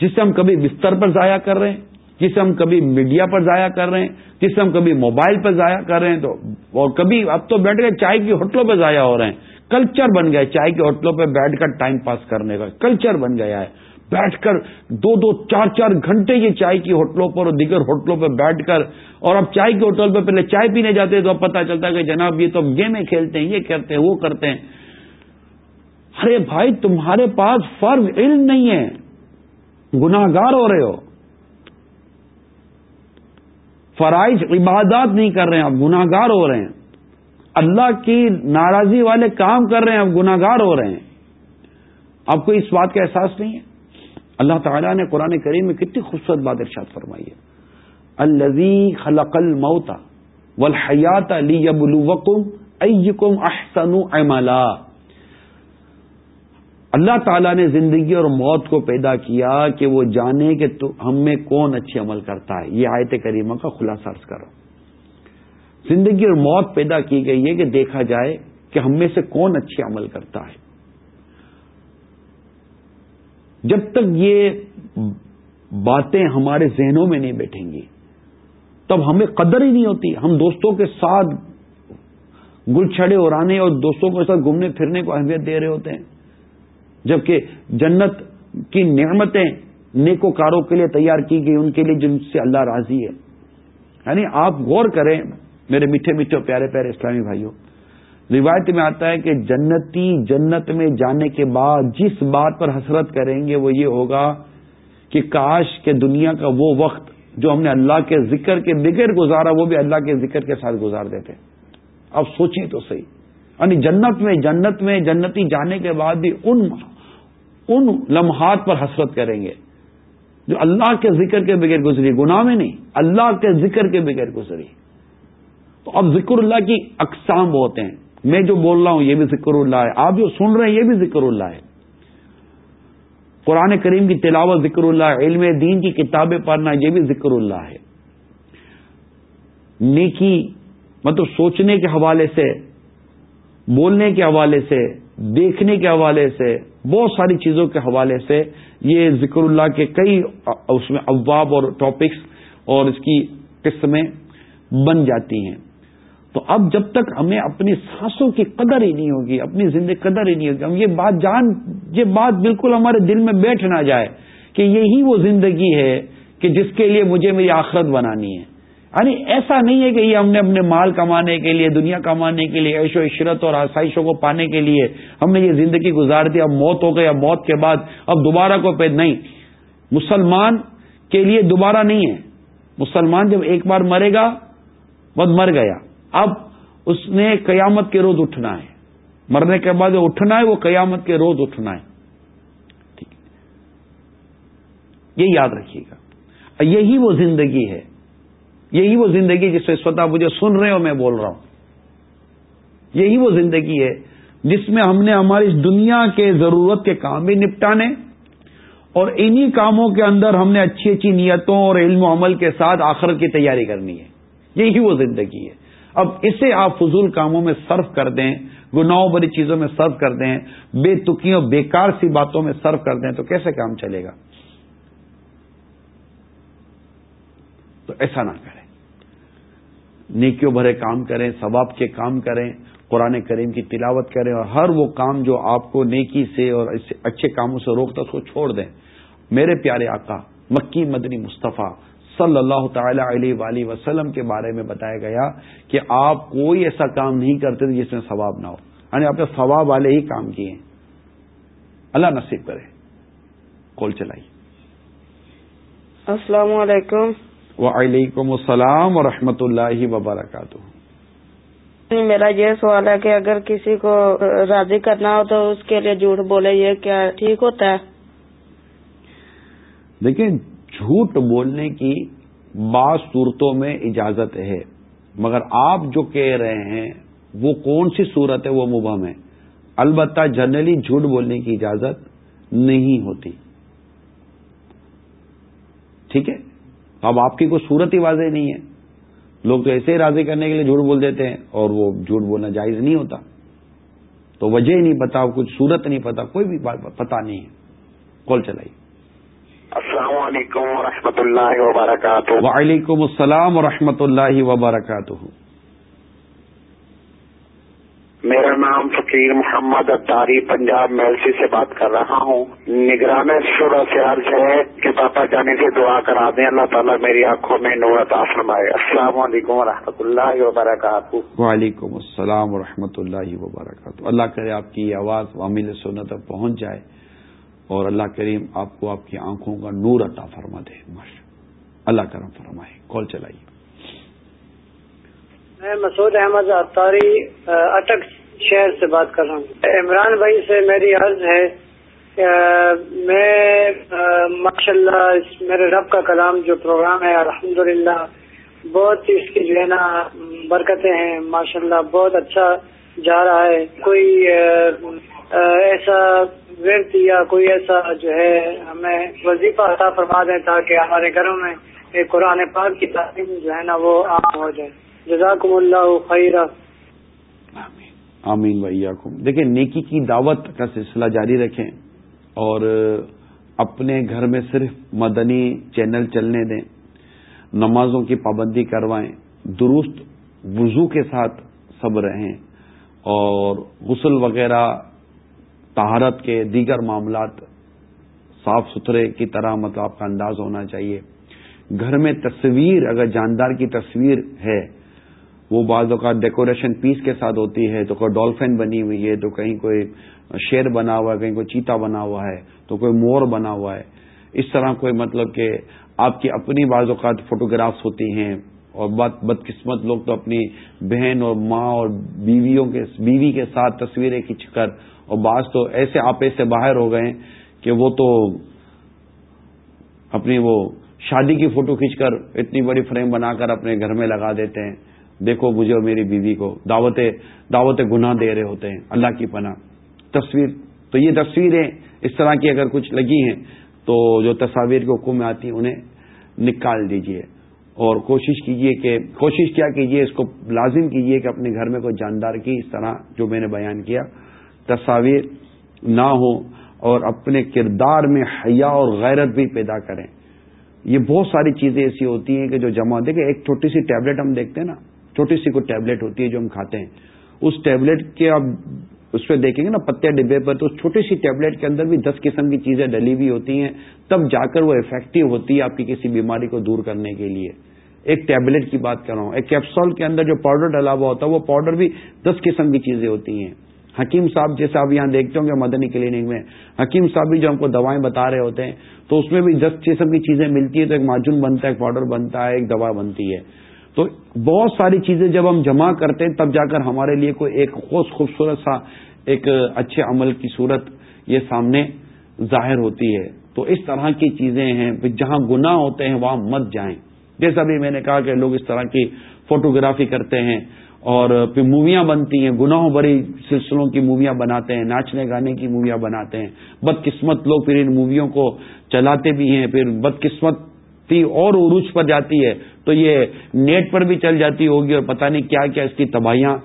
جسے ہم کبھی بستر پر ضائع کر رہے ہیں جسے ہم کبھی میڈیا پر ضائع کر رہے ہیں جسے ہم کبھی موبائل پر ضائع کر رہے ہیں تو اور کبھی اب تو بیٹھ گئے چائے کی ہوٹلوں پہ ضائع ہو رہے ہیں۔ کلچر بن گیا چائے کی ہوٹلوں پہ بیٹھ کر ٹائم پاس کرنے کا۔ کلچر بن گیا ہے۔ بیٹھ کر دو دو چار چار گھنٹے یہ چائے کی ہوٹلوں پر اور دیگر ہوٹلوں پہ بیٹھ کر اور اب چائے کی ہوٹل پہ پہلے چائے پینے جاتے ہیں تو اب پتا چلتا ہے کہ جناب یہ تو گیمیں کھیلتے ہیں، یہ کرتے ہیں، وہ کرتے ہیں۔ ارے بھائی، تمہارے پاس فرض علم نہیں ہے۔ گناگار ہو رہے ہو۔ فرائض عبادات نہیں کر رہے ہیں اب گناگار ہو رہے ہیں۔ اللہ کی ناراضی والے کام کر رہے ہیں اب گناگار ہو رہے ہیں۔ آپ کو اس بات کا احساس نہیں ہے؟ اللہ تعالیٰ نے قرآن کریم میں کتنی خوبصورت بات ارشاد فرمائی ہے۔ الزی خلق الموتا والحیات لیبلوکم ایکم احسن عملا۔ اللہ تعالیٰ نے زندگی اور موت کو پیدا کیا کہ وہ جانے کہ تو ہم میں کون اچھے عمل کرتا ہے۔ یہ آیت کریمہ کا خلاصہ عرض کرو زندگی اور موت پیدا کی گئی ہے کہ دیکھا جائے کہ ہم میں سے کون اچھے عمل کرتا ہے۔ جب تک یہ باتیں ہمارے ذہنوں میں نہیں بیٹھیں گی، تب ہمیں قدر ہی نہیں ہوتی۔ ہم دوستوں کے ساتھ گل چھڑے اڑانے اور دوستوں کے ساتھ گھومنے پھرنے کو اہمیت دے رہے ہوتے ہیں۔ جبکہ جنت کی نعمتیں نیکو کاروں کے لیے تیار کی گئی، ان کے لیے جن سے اللہ راضی ہے۔ یعنی آپ غور کریں، میرے میٹھے میٹھے پیارے پیارے اسلامی بھائیوں، روایت میں آتا ہے کہ جنتی جنت میں جانے کے بعد جس بات پر حسرت کریں گے، وہ یہ ہوگا کہ کاش کے دنیا کا وہ وقت جو ہم نے اللہ کے ذکر کے بغیر گزارا، وہ بھی اللہ کے ذکر کے ساتھ گزار دیتے۔ اب سوچیں تو صحیح۔ یعنی جنت میں جنت میں، جنتی جانے کے بعد بھی ان ان لمحات پر حسرت کریں گے۔ جو اللہ کے ذکر کے بغیر گزری، گناہ میں نہیں، اللہ کے ذکر کے بغیر گزری۔ تو اب ذکر اللہ کی اقسام بہت ہیں۔ میں جو بول رہا ہوں، یہ بھی ذکر اللہ ہے۔ آپ جو سن رہے ہیں، یہ بھی ذکر اللہ ہے۔ قرآن کریم کی تلاوت ذکر اللہ ہے، علم دین کی کتابیں پڑھنا، یہ بھی ذکر اللہ ہے۔ نیکی مطلب سوچنے کے حوالے سے بولنے کے حوالے سے، دیکھنے کے حوالے سے، بہت ساری چیزوں کے حوالے سے یہ ذکر اللہ کے کئی اس میں ابواب اور ٹاپکس اور اس کی قسمیں بن جاتی ہیں۔ تو اب جب تک ہمیں اپنی سانسوں کی قدر ہی نہیں ہوگی، اپنی زندگی قدر ہی نہیں ہوگی، ہم یہ بات جان، یہ بات بالکل ہمارے دل میں بیٹھ نہ جائے کہ یہی وہ زندگی ہے کہ جس کے لیے مجھے میری آخرت بنانی ہے۔ یعنی ایسا نہیں ہے کہ یہ ہم نے اپنے مال کمانے کے لیے، دنیا کمانے کے لیے، عیش و عشرت اور آسائشوں کو پانے کے لیے ہم نے یہ زندگی گزار دی، اب موت ہو گئی، اب موت کے بعد، اب دوبارہ کو پید نہیں۔ مسلمان کے لیے دوبارہ نہیں ہے۔ مسلمان جب ایک بار مرے گا بد مر گیا۔ اب اس نے قیامت کے روز اٹھنا ہے۔ مرنے کے بعد جو اٹھنا ہے، وہ قیامت کے روز اٹھنا ہے۔ ٹھیک۔ یہ یاد رکھیے گا۔ یہی وہ زندگی ہے۔ یہی وہ زندگی جس سے سوتا مجھے سن رہے ہو میں بول رہا ہوں۔ یہی وہ زندگی ہے جس میں ہم نے ہماری اس دنیا کے ضرورت کے کام بھی نپٹانے اور انہی کاموں کے اندر ہم نے اچھی اچھی نیتوں اور علم و عمل کے ساتھ آخرت کی تیاری کرنی ہے۔ یہی وہ زندگی ہے۔ اب اسے آپ فضول کاموں میں صرف کر دیں، گناہوں بڑی چیزوں میں صرف کر دیں، بے تکیوں، بیکار سی باتوں میں صرف کر دیں تو کیسے کام چلے گا؟ تو ایسا نہ کریں۔ نیکیوں بھرے کام کریں، ثواب کے کام کریں، قرآن کریم کی تلاوت کریں اور ہر وہ کام جو آپ کو نیکی سے اور اچھے کاموں سے روکتا اس کو چھوڑ دیں۔ میرے پیارے آقا، مکی مدنی مصطفیٰ صلی اللہ تعالی علیہ وآلہ وسلم کے بارے میں بتایا گیا کہ آپ کوئی ایسا کام نہیں کرتے جس میں ثواب نہ ہو۔ یعنی آپ نے ثواب والے ہی کام کیے۔ اللہ نصیب کرے۔ کال چلائی السلام علیکم۔ وعلیکم السلام ورحمۃ اللہ وبرکاتہ میرا یہ سوال ہے کہ اگر کسی کو راضی کرنا ہو تو اس کے لیے جھوٹ بولے یہ کیا ٹھیک ہوتا ہے؟ دیکھیں جھوٹ بولنے کی بعض صورتوں میں اجازت ہے مگر آپ جو کہہ رہے ہیں وہ کون سی صورت ہے؟ وہ مبہم ہے۔ البتہ جنرلی جھوٹ بولنے کی اجازت نہیں ہوتی۔ ٹھیک ہے؟ اب آپ کی کوئی صورت ہی واضح نہیں ہے۔ لوگ تو ایسے ہی راضی کرنے کے لیے جھوٹ بول دیتے ہیں اور وہ جھوٹ بولنا جائز نہیں ہوتا۔ تو وجہ ہی نہیں پتا کچھ صورت نہیں پتا کوئی بھی پتا نہیں ہے۔ کال چلائی السلام علیکم و اللہ وبرکاتہ۔ وعلیکم السلام و اللہ وبرکاتہ۔ میرا نام فقیر محمد اتاری پنجاب میلسی سے بات کر رہا ہوں۔ نگران شورا سے عرض ہے کہ پاپا جانے سے دعا کرا دیں۔ اللہ تعالیٰ میری آنکھوں میں نور عطا فرمائے۔ السلام علیکم و اللہ وبرکاتہ۔ وعلیکم السلام و اللہ وبرکاتہ۔ اللہ کرے آپ کی یہ آواز وامل سنت تک پہنچ جائے اور اللہ کریم آپ کو آپ کی آنکھوں کا نور عطا فرما دے۔ اللہ کرم فرمائے۔ کال چلائیے۔ میں مسعود احمد اتاری اٹک شہر سے بات کر رہا ہوں۔ عمران بھائی سے میری عرض ہے میں ماشاء اللہ میرے رب کا کلام جو پروگرام ہے الحمد للہ بہت اس کی جو ہے نا، برکتیں ہیں ماشاء اللہ بہت اچھا جا رہا ہے۔ کوئی ایسا ورت یا کوئی ایسا جو ہے، ہمیں وظیفہ عطا فرما دیں تاکہ ہمارے گھروں میں قرآن پاک کی تعلیم جو ہے نا، وہ عام ہو جائے۔ جزاکم اللہ خیر آمین۔ ویاکم دیکھیں، نیکی کی دعوت کا سلسلہ جاری رکھیں اور اپنے گھر میں صرف مدنی چینل چلنے دیں، نمازوں کی پابندی کروائیں، درست وضو کے ساتھ سب رہیں اور غسل وغیرہ تہارت کے دیگر معاملات صاف ستھرے کی طرح مطلب آپ کا انداز ہونا چاہیے۔ گھر میں تصویر، اگر جاندار کی تصویر ہے وہ بعض اوقات ڈیکوریشن پیس کے ساتھ ہوتی ہے، تو کوئی ڈولفن بنی ہوئی ہے، تو کہیں کوئی شیر بنا ہوا ہے، کہیں کوئی چیتا بنا ہوا ہے، تو کوئی مور بنا ہوا ہے۔ اس طرح کوئی مطلب کہ آپ کی اپنی بعض اوقات فوٹوگرافس ہوتی ہیں اور بد بدقسمت لوگ تو اپنی بہن اور ماں اور بیویوں کے بیوی کے ساتھ تصویریں کھینچ کر، اور بعض تو ایسے آپے سے باہر ہو گئے کہ وہ تو اپنی وہ شادی کی فوٹو کھینچ کر اتنی بڑی فریم بنا کر اپنے گھر میں لگا دیتے ہیں۔ دیکھو مجھے اور میری بیوی کو دعوت دعوت گناہ دے رہے ہوتے ہیں، اللہ کی پناہ۔ تصویر تو یہ تصویریں اس طرح کی اگر کچھ لگی ہیں، تو جو تصاویر کے حکم میں آتی ہیں، انہیں نکال دیجیے۔ اور کوشش کیجیے کہ کوشش کیا کیجیے، اس کو لازم کیجیے کہ اپنے گھر میں کوئی جاندار کی اس طرح جو میں نے بیان کیا، تصاویر نہ ہو اور اپنے کردار میں حیا اور غیرت بھی پیدا کریں۔ یہ بہت ساری چیزیں ایسی ہوتی ہیں کہ جو جمع دیکھیں، ایک چھوٹی سی ٹیبلٹ ہم دیکھتے ہیں نا چھوٹی سی کوئی ٹیبلٹ ہوتی ہے جو ہم کھاتے ہیں، اس ٹیبلٹ کے آپ اس پہ دیکھیں گے نا، پتے ڈبے پر تو چھوٹی سی ٹیبلٹ کے اندر بھی دس قسم کی چیزیں ڈلی ہوئی ہوتی ہیں۔ تب جا کر وہ افیکٹو ہوتی ہے آپ کی کسی بیماری کو دور کرنے کے لیے۔ ایک ٹیبلٹ کی بات کر رہا ہوں۔ ایک کیپسول کے اندر جو پاؤڈر ڈلا ہوا ہوتا ہے، وہ پاؤڈر بھی دس قسم کی چیزیں ہوتی ہیں۔ حکیم صاحب جیسے آپ یہاں دیکھتے ہوں گے مدنی کلینک میں، حکیم صاحب بھی جو ہم کو دوائیں بتا رہے ہوتے ہیں، تو اس میں بھی دس قسم کی چیزیں ملتی ہیں، تو ایک معجون بنتا ہے، ایک پاؤڈر بنتا ہے، ایک دوا بنتی ہے۔ تو بہت ساری چیزیں جب ہم جمع کرتے ہیں، تب جا کر ہمارے لیے کوئی ایک خوش خوبصورت سا ایک اچھے عمل کی صورت یہ سامنے ظاہر ہوتی ہے۔ تو اس طرح کی چیزیں ہیں، جہاں گناہ ہوتے ہیں، وہاں مت جائیں۔ جیسا بھی میں نے کہا کہ لوگ اس طرح کی فوٹوگرافی کرتے ہیں اور پھر موویاں بنتی ہیں، گناہوں بری سلسلوں کی موویاں بناتے ہیں، ناچنے گانے کی موویاں بناتے ہیں۔ بدقسمت لوگ پھر ان موویوں کو چلاتے بھی ہیں، پھر بدقسمت اور عروج پر جاتی ہے تو یہ نیٹ پر بھی چل جاتی ہوگی اور پتہ نہیں کیا کیا اس کی تباہیاں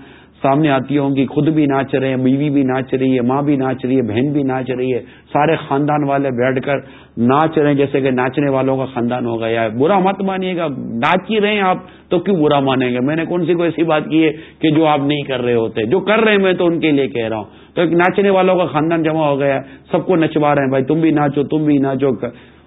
سامنے آتی ہوں گی۔ خود بھی ناچ رہے ہیں، بیوی بھی ناچ رہی ہے، ماں بھی ناچ رہی ہے، بہن بھی ناچ رہی ہے۔ سارے خاندان والے بیٹھ کر ناچ رہے ہیں، جیسے کہ ناچنے والوں کا خاندان ہو گیا ہے برا مت مانیے گا۔ ناچ ہی رہے ہیں آپ، تو کیوں برا مانیں گے؟ میں نے کون سی کوئی ایسی بات کی ہے کہ جو آپ نہیں کر رہے ہوتے؟ جو کر رہے ہیں میں تو ان کے لیے کہہ رہا ہوں۔ تو ایک ناچنے والوں کا خاندان جمع ہو گیا ہے سب کو نچوا رہے ہیں، بھائی تم بھی ناچو، تم بھی ناچو۔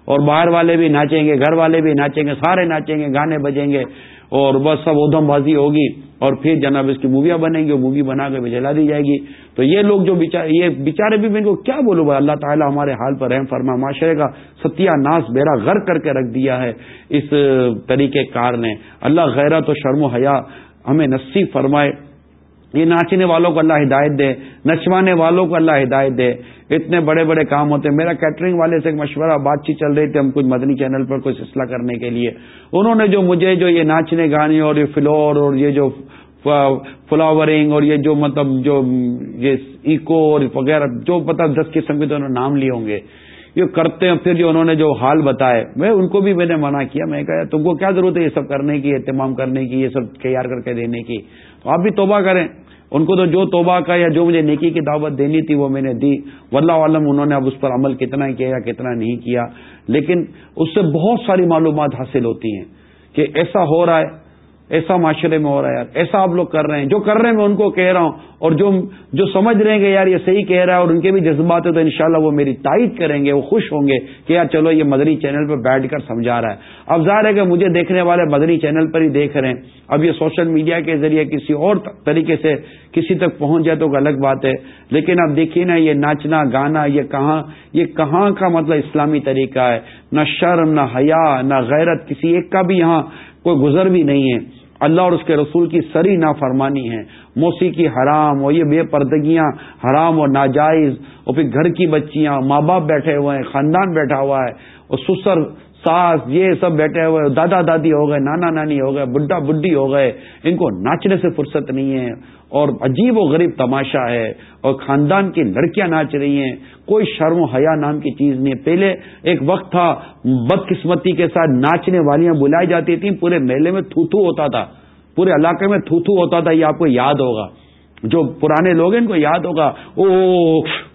اور باہر والے بھی ناچیں گے، گھر والے بھی ناچیں گے، سارے ناچیں گے، گانے بجیں گے اور بس سب ادم بازی ہوگی اور پھر جناب اس کی موویاں بنیں گی مووی بنا کے بھی جلا دی جائے گی۔ تو یہ لوگ جو یہ بےچارے بھی میں کو کیا بولوں بھائی؟ اللہ تعالیٰ ہمارے حال پر رحم فرما، معاشرے کا ستیہ ناس بیڑا غر کر کے رکھ دیا ہے اس طریقے کار نے۔ اللہ غیرت و شرم و حیا ہمیں نصیب فرمائے۔ یہ ناچنے والوں کو اللہ ہدایت دے، نچوانے والوں کو اللہ ہدایت دے۔ اتنے بڑے بڑے کام ہوتے ہیں۔ میرا کیٹرنگ والے سے ایک مشورہ، بات چیت چل رہی تھی ہم کچھ مدنی چینل پر کچھ سلسلہ کرنے کے لیے۔ انہوں نے جو مجھے جو یہ ناچنے گانے اور یہ فلور اور یہ جو فلاورنگ اور یہ جو مطلب جو یہ ایکو اور وغیرہ، جو مطلب دس قسم کے تو انہوں نے نام لیے ہوں گے۔ یہ کرتے ہیں، پھر جو انہوں نے جو حال بتائے، میں ان کو بھی میں نے منع کیا۔ میں کہا، تم کو کیا ضرورت ہے یہ سب کرنے کی، اہتمام کرنے کی، یہ سب تیار کر کے دینے کی؟ تو آپ بھی توبہ کریں۔ ان کو تو جو توبہ کا یا جو مجھے نیکی کی دعوت دینی تھی وہ میں نے دی۔ واللہ عالم انہوں نے اب اس پر عمل کتنا کیا یا کتنا نہیں کیا۔ لیکن اس سے بہت ساری معلومات حاصل ہوتی ہیں کہ ایسا ہو رہا ہے۔ ایسا معاشرے میں ہو رہا ہے یار، ایسا آپ لوگ کر رہے ہیں، جو کر رہے ہیں میں ان کو کہہ رہا ہوں، اور جو جو سمجھ رہے ہیں کہ یار یہ صحیح کہہ رہا ہے اور ان کے بھی جذبات ہیں، تو انشاءاللہ وہ میری تائید کریں گے، وہ خوش ہوں گے کہ یار چلو یہ مدنی چینل پہ بیٹھ کر سمجھا رہا ہے۔ اب ظاہر ہے کہ مجھے دیکھنے والے مدنی چینل پر ہی دیکھ رہے ہیں۔ اب یہ سوشل میڈیا کے ذریعے کسی اور طریقے سے کسی تک پہنچ جائے تو الگ بات ہے۔ لیکن اب دیکھیے نا، یہ ناچنا، گانا، یہ کہاں یہ کہاں کا مطلب اسلامی طریقہ ہے؟ نہ شرم، نہ حیا، نہ غیرت، کسی ایک کا بھی یہاں کوئی گزر بھی نہیں ہے۔ اللہ اور اس کے رسول کی سری نافرمانی ہے۔ موسیقی حرام اور یہ بے پردگیاں حرام اور ناجائز اور پھر گھر کی بچیاں، ماں باپ بیٹھے ہوئے ہیں، خاندان بیٹھا ہوا ہے اور سسر، ساس، یہ سب بیٹھے ہوئے دادا دادی ہو گئے، نانا نانی ہو گئے، بڈھا بڈھی ہو گئے۔ ان کو ناچنے سے فرصت نہیں ہے اور عجیب و غریب تماشا ہے۔ اور خاندان کی لڑکیاں ناچ رہی ہیں۔ کوئی شرم و حیا نام کی چیز نہیں پہلے ایک وقت تھا بدقسمتی کے ساتھ ناچنے والیاں بلائی جاتی تھیں۔ پورے میلے میں تھو تھو ہوتا تھا۔ پورے علاقے میں تھو تھو ہوتا تھا۔ یہ آپ کو یاد ہوگا۔ جو پرانے لوگ ہیں ان کو یاد ہوگا۔ او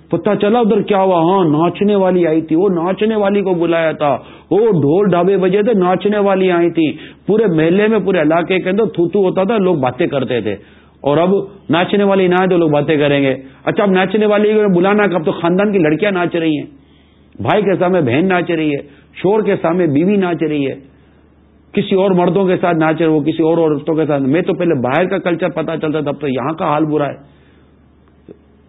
پتا چلا ادھر کیا ہوا؟ ہاں ناچنے والی آئی تھی۔ وہ ناچنے والی کو بلایا تھا۔ وہ ڈھول ڈھابے بجے تھے۔ ناچنے والی آئی تھی۔ پورے محلے میں، پورے علاقے کے اندر تھو تھو ہوتا تھا۔ لوگ باتیں کرتے تھے۔ اور اب ناچنے والی نہ آئے تو لوگ باتیں کریں گے۔ اچھا اب ناچنے والی بلانا کب تو خاندان کی لڑکیاں ناچ رہی ہیں۔ بھائی کے سامنے بہن ناچ رہی ہے، شور کے سامنے بیوی ناچ رہی ہے۔ کسی اور مردوں کے ساتھ ناچ رہے وہ کسی اور عورتوں کے ساتھ۔ میں تو پہلے باہر کا کلچر پتا چلتا تھا، اب تو یہاں کا حال برا ہے۔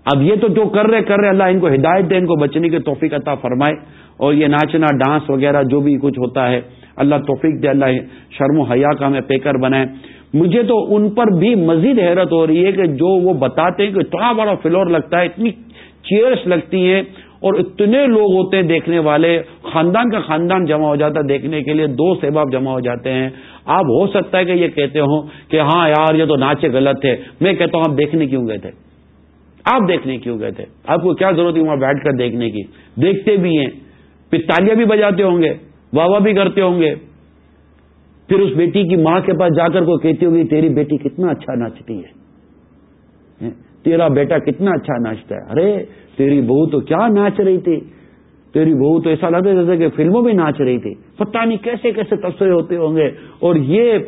اب یہ تو جو کر رہے کر رہے، اللہ ان کو ہدایت دے، ان کو بچنے کی توفیق عطا فرمائے۔ اور یہ ناچنا، ڈانس وغیرہ جو بھی کچھ ہوتا ہے اللہ توفیق دے، اللہ شرم و حیا کا ہمیں پیکر بنائے۔ مجھے تو ان پر بھی مزید حیرت ہو رہی ہے کہ جو وہ بتاتے ہیں کہ اتنا بڑا فلور لگتا ہے، اتنی چیئرس لگتی ہیں اور اتنے لوگ ہوتے ہیں دیکھنے والے۔ خاندان کا خاندان جمع ہو جاتا ہے دیکھنے کے لیے، دو سہباب جمع ہو جاتے ہیں۔ آپ ہو سکتا ہے کہ یہ کہتے ہوں کہ ہاں یار، یہ تو ناچے غلط تھے میں کہتا ہوں آپ دیکھنے کیوں گئے تھے؟ آپ دیکھنے کیوں گئے تھے؟ آپ کو کیا ضرورت ہے وہاں بیٹھ کر دیکھنے کی؟ دیکھتے بھی ہیں۔ پتالیاں بھی بجاتے ہوں گے۔ واہ واہ بھی کرتے ہوں گے۔ پھر اس بیٹی کی ماں کے پاس جا کر کو کہتی ہوگی، تیری بیٹی کتنا اچھا ناچتی ہے۔ ہاں، تیرا بیٹا کتنا اچھا ناچتا ہے۔ ارے، تیری بہو تو کیا ناچ رہی تھی؟ تیری بہو تو ایسا لگتا جیسے کہ فلموں میں ناچ رہی تھی۔ پتہ نہیں کیسے کیسے تبصرے ہوتے ہوں گے۔ اور یہ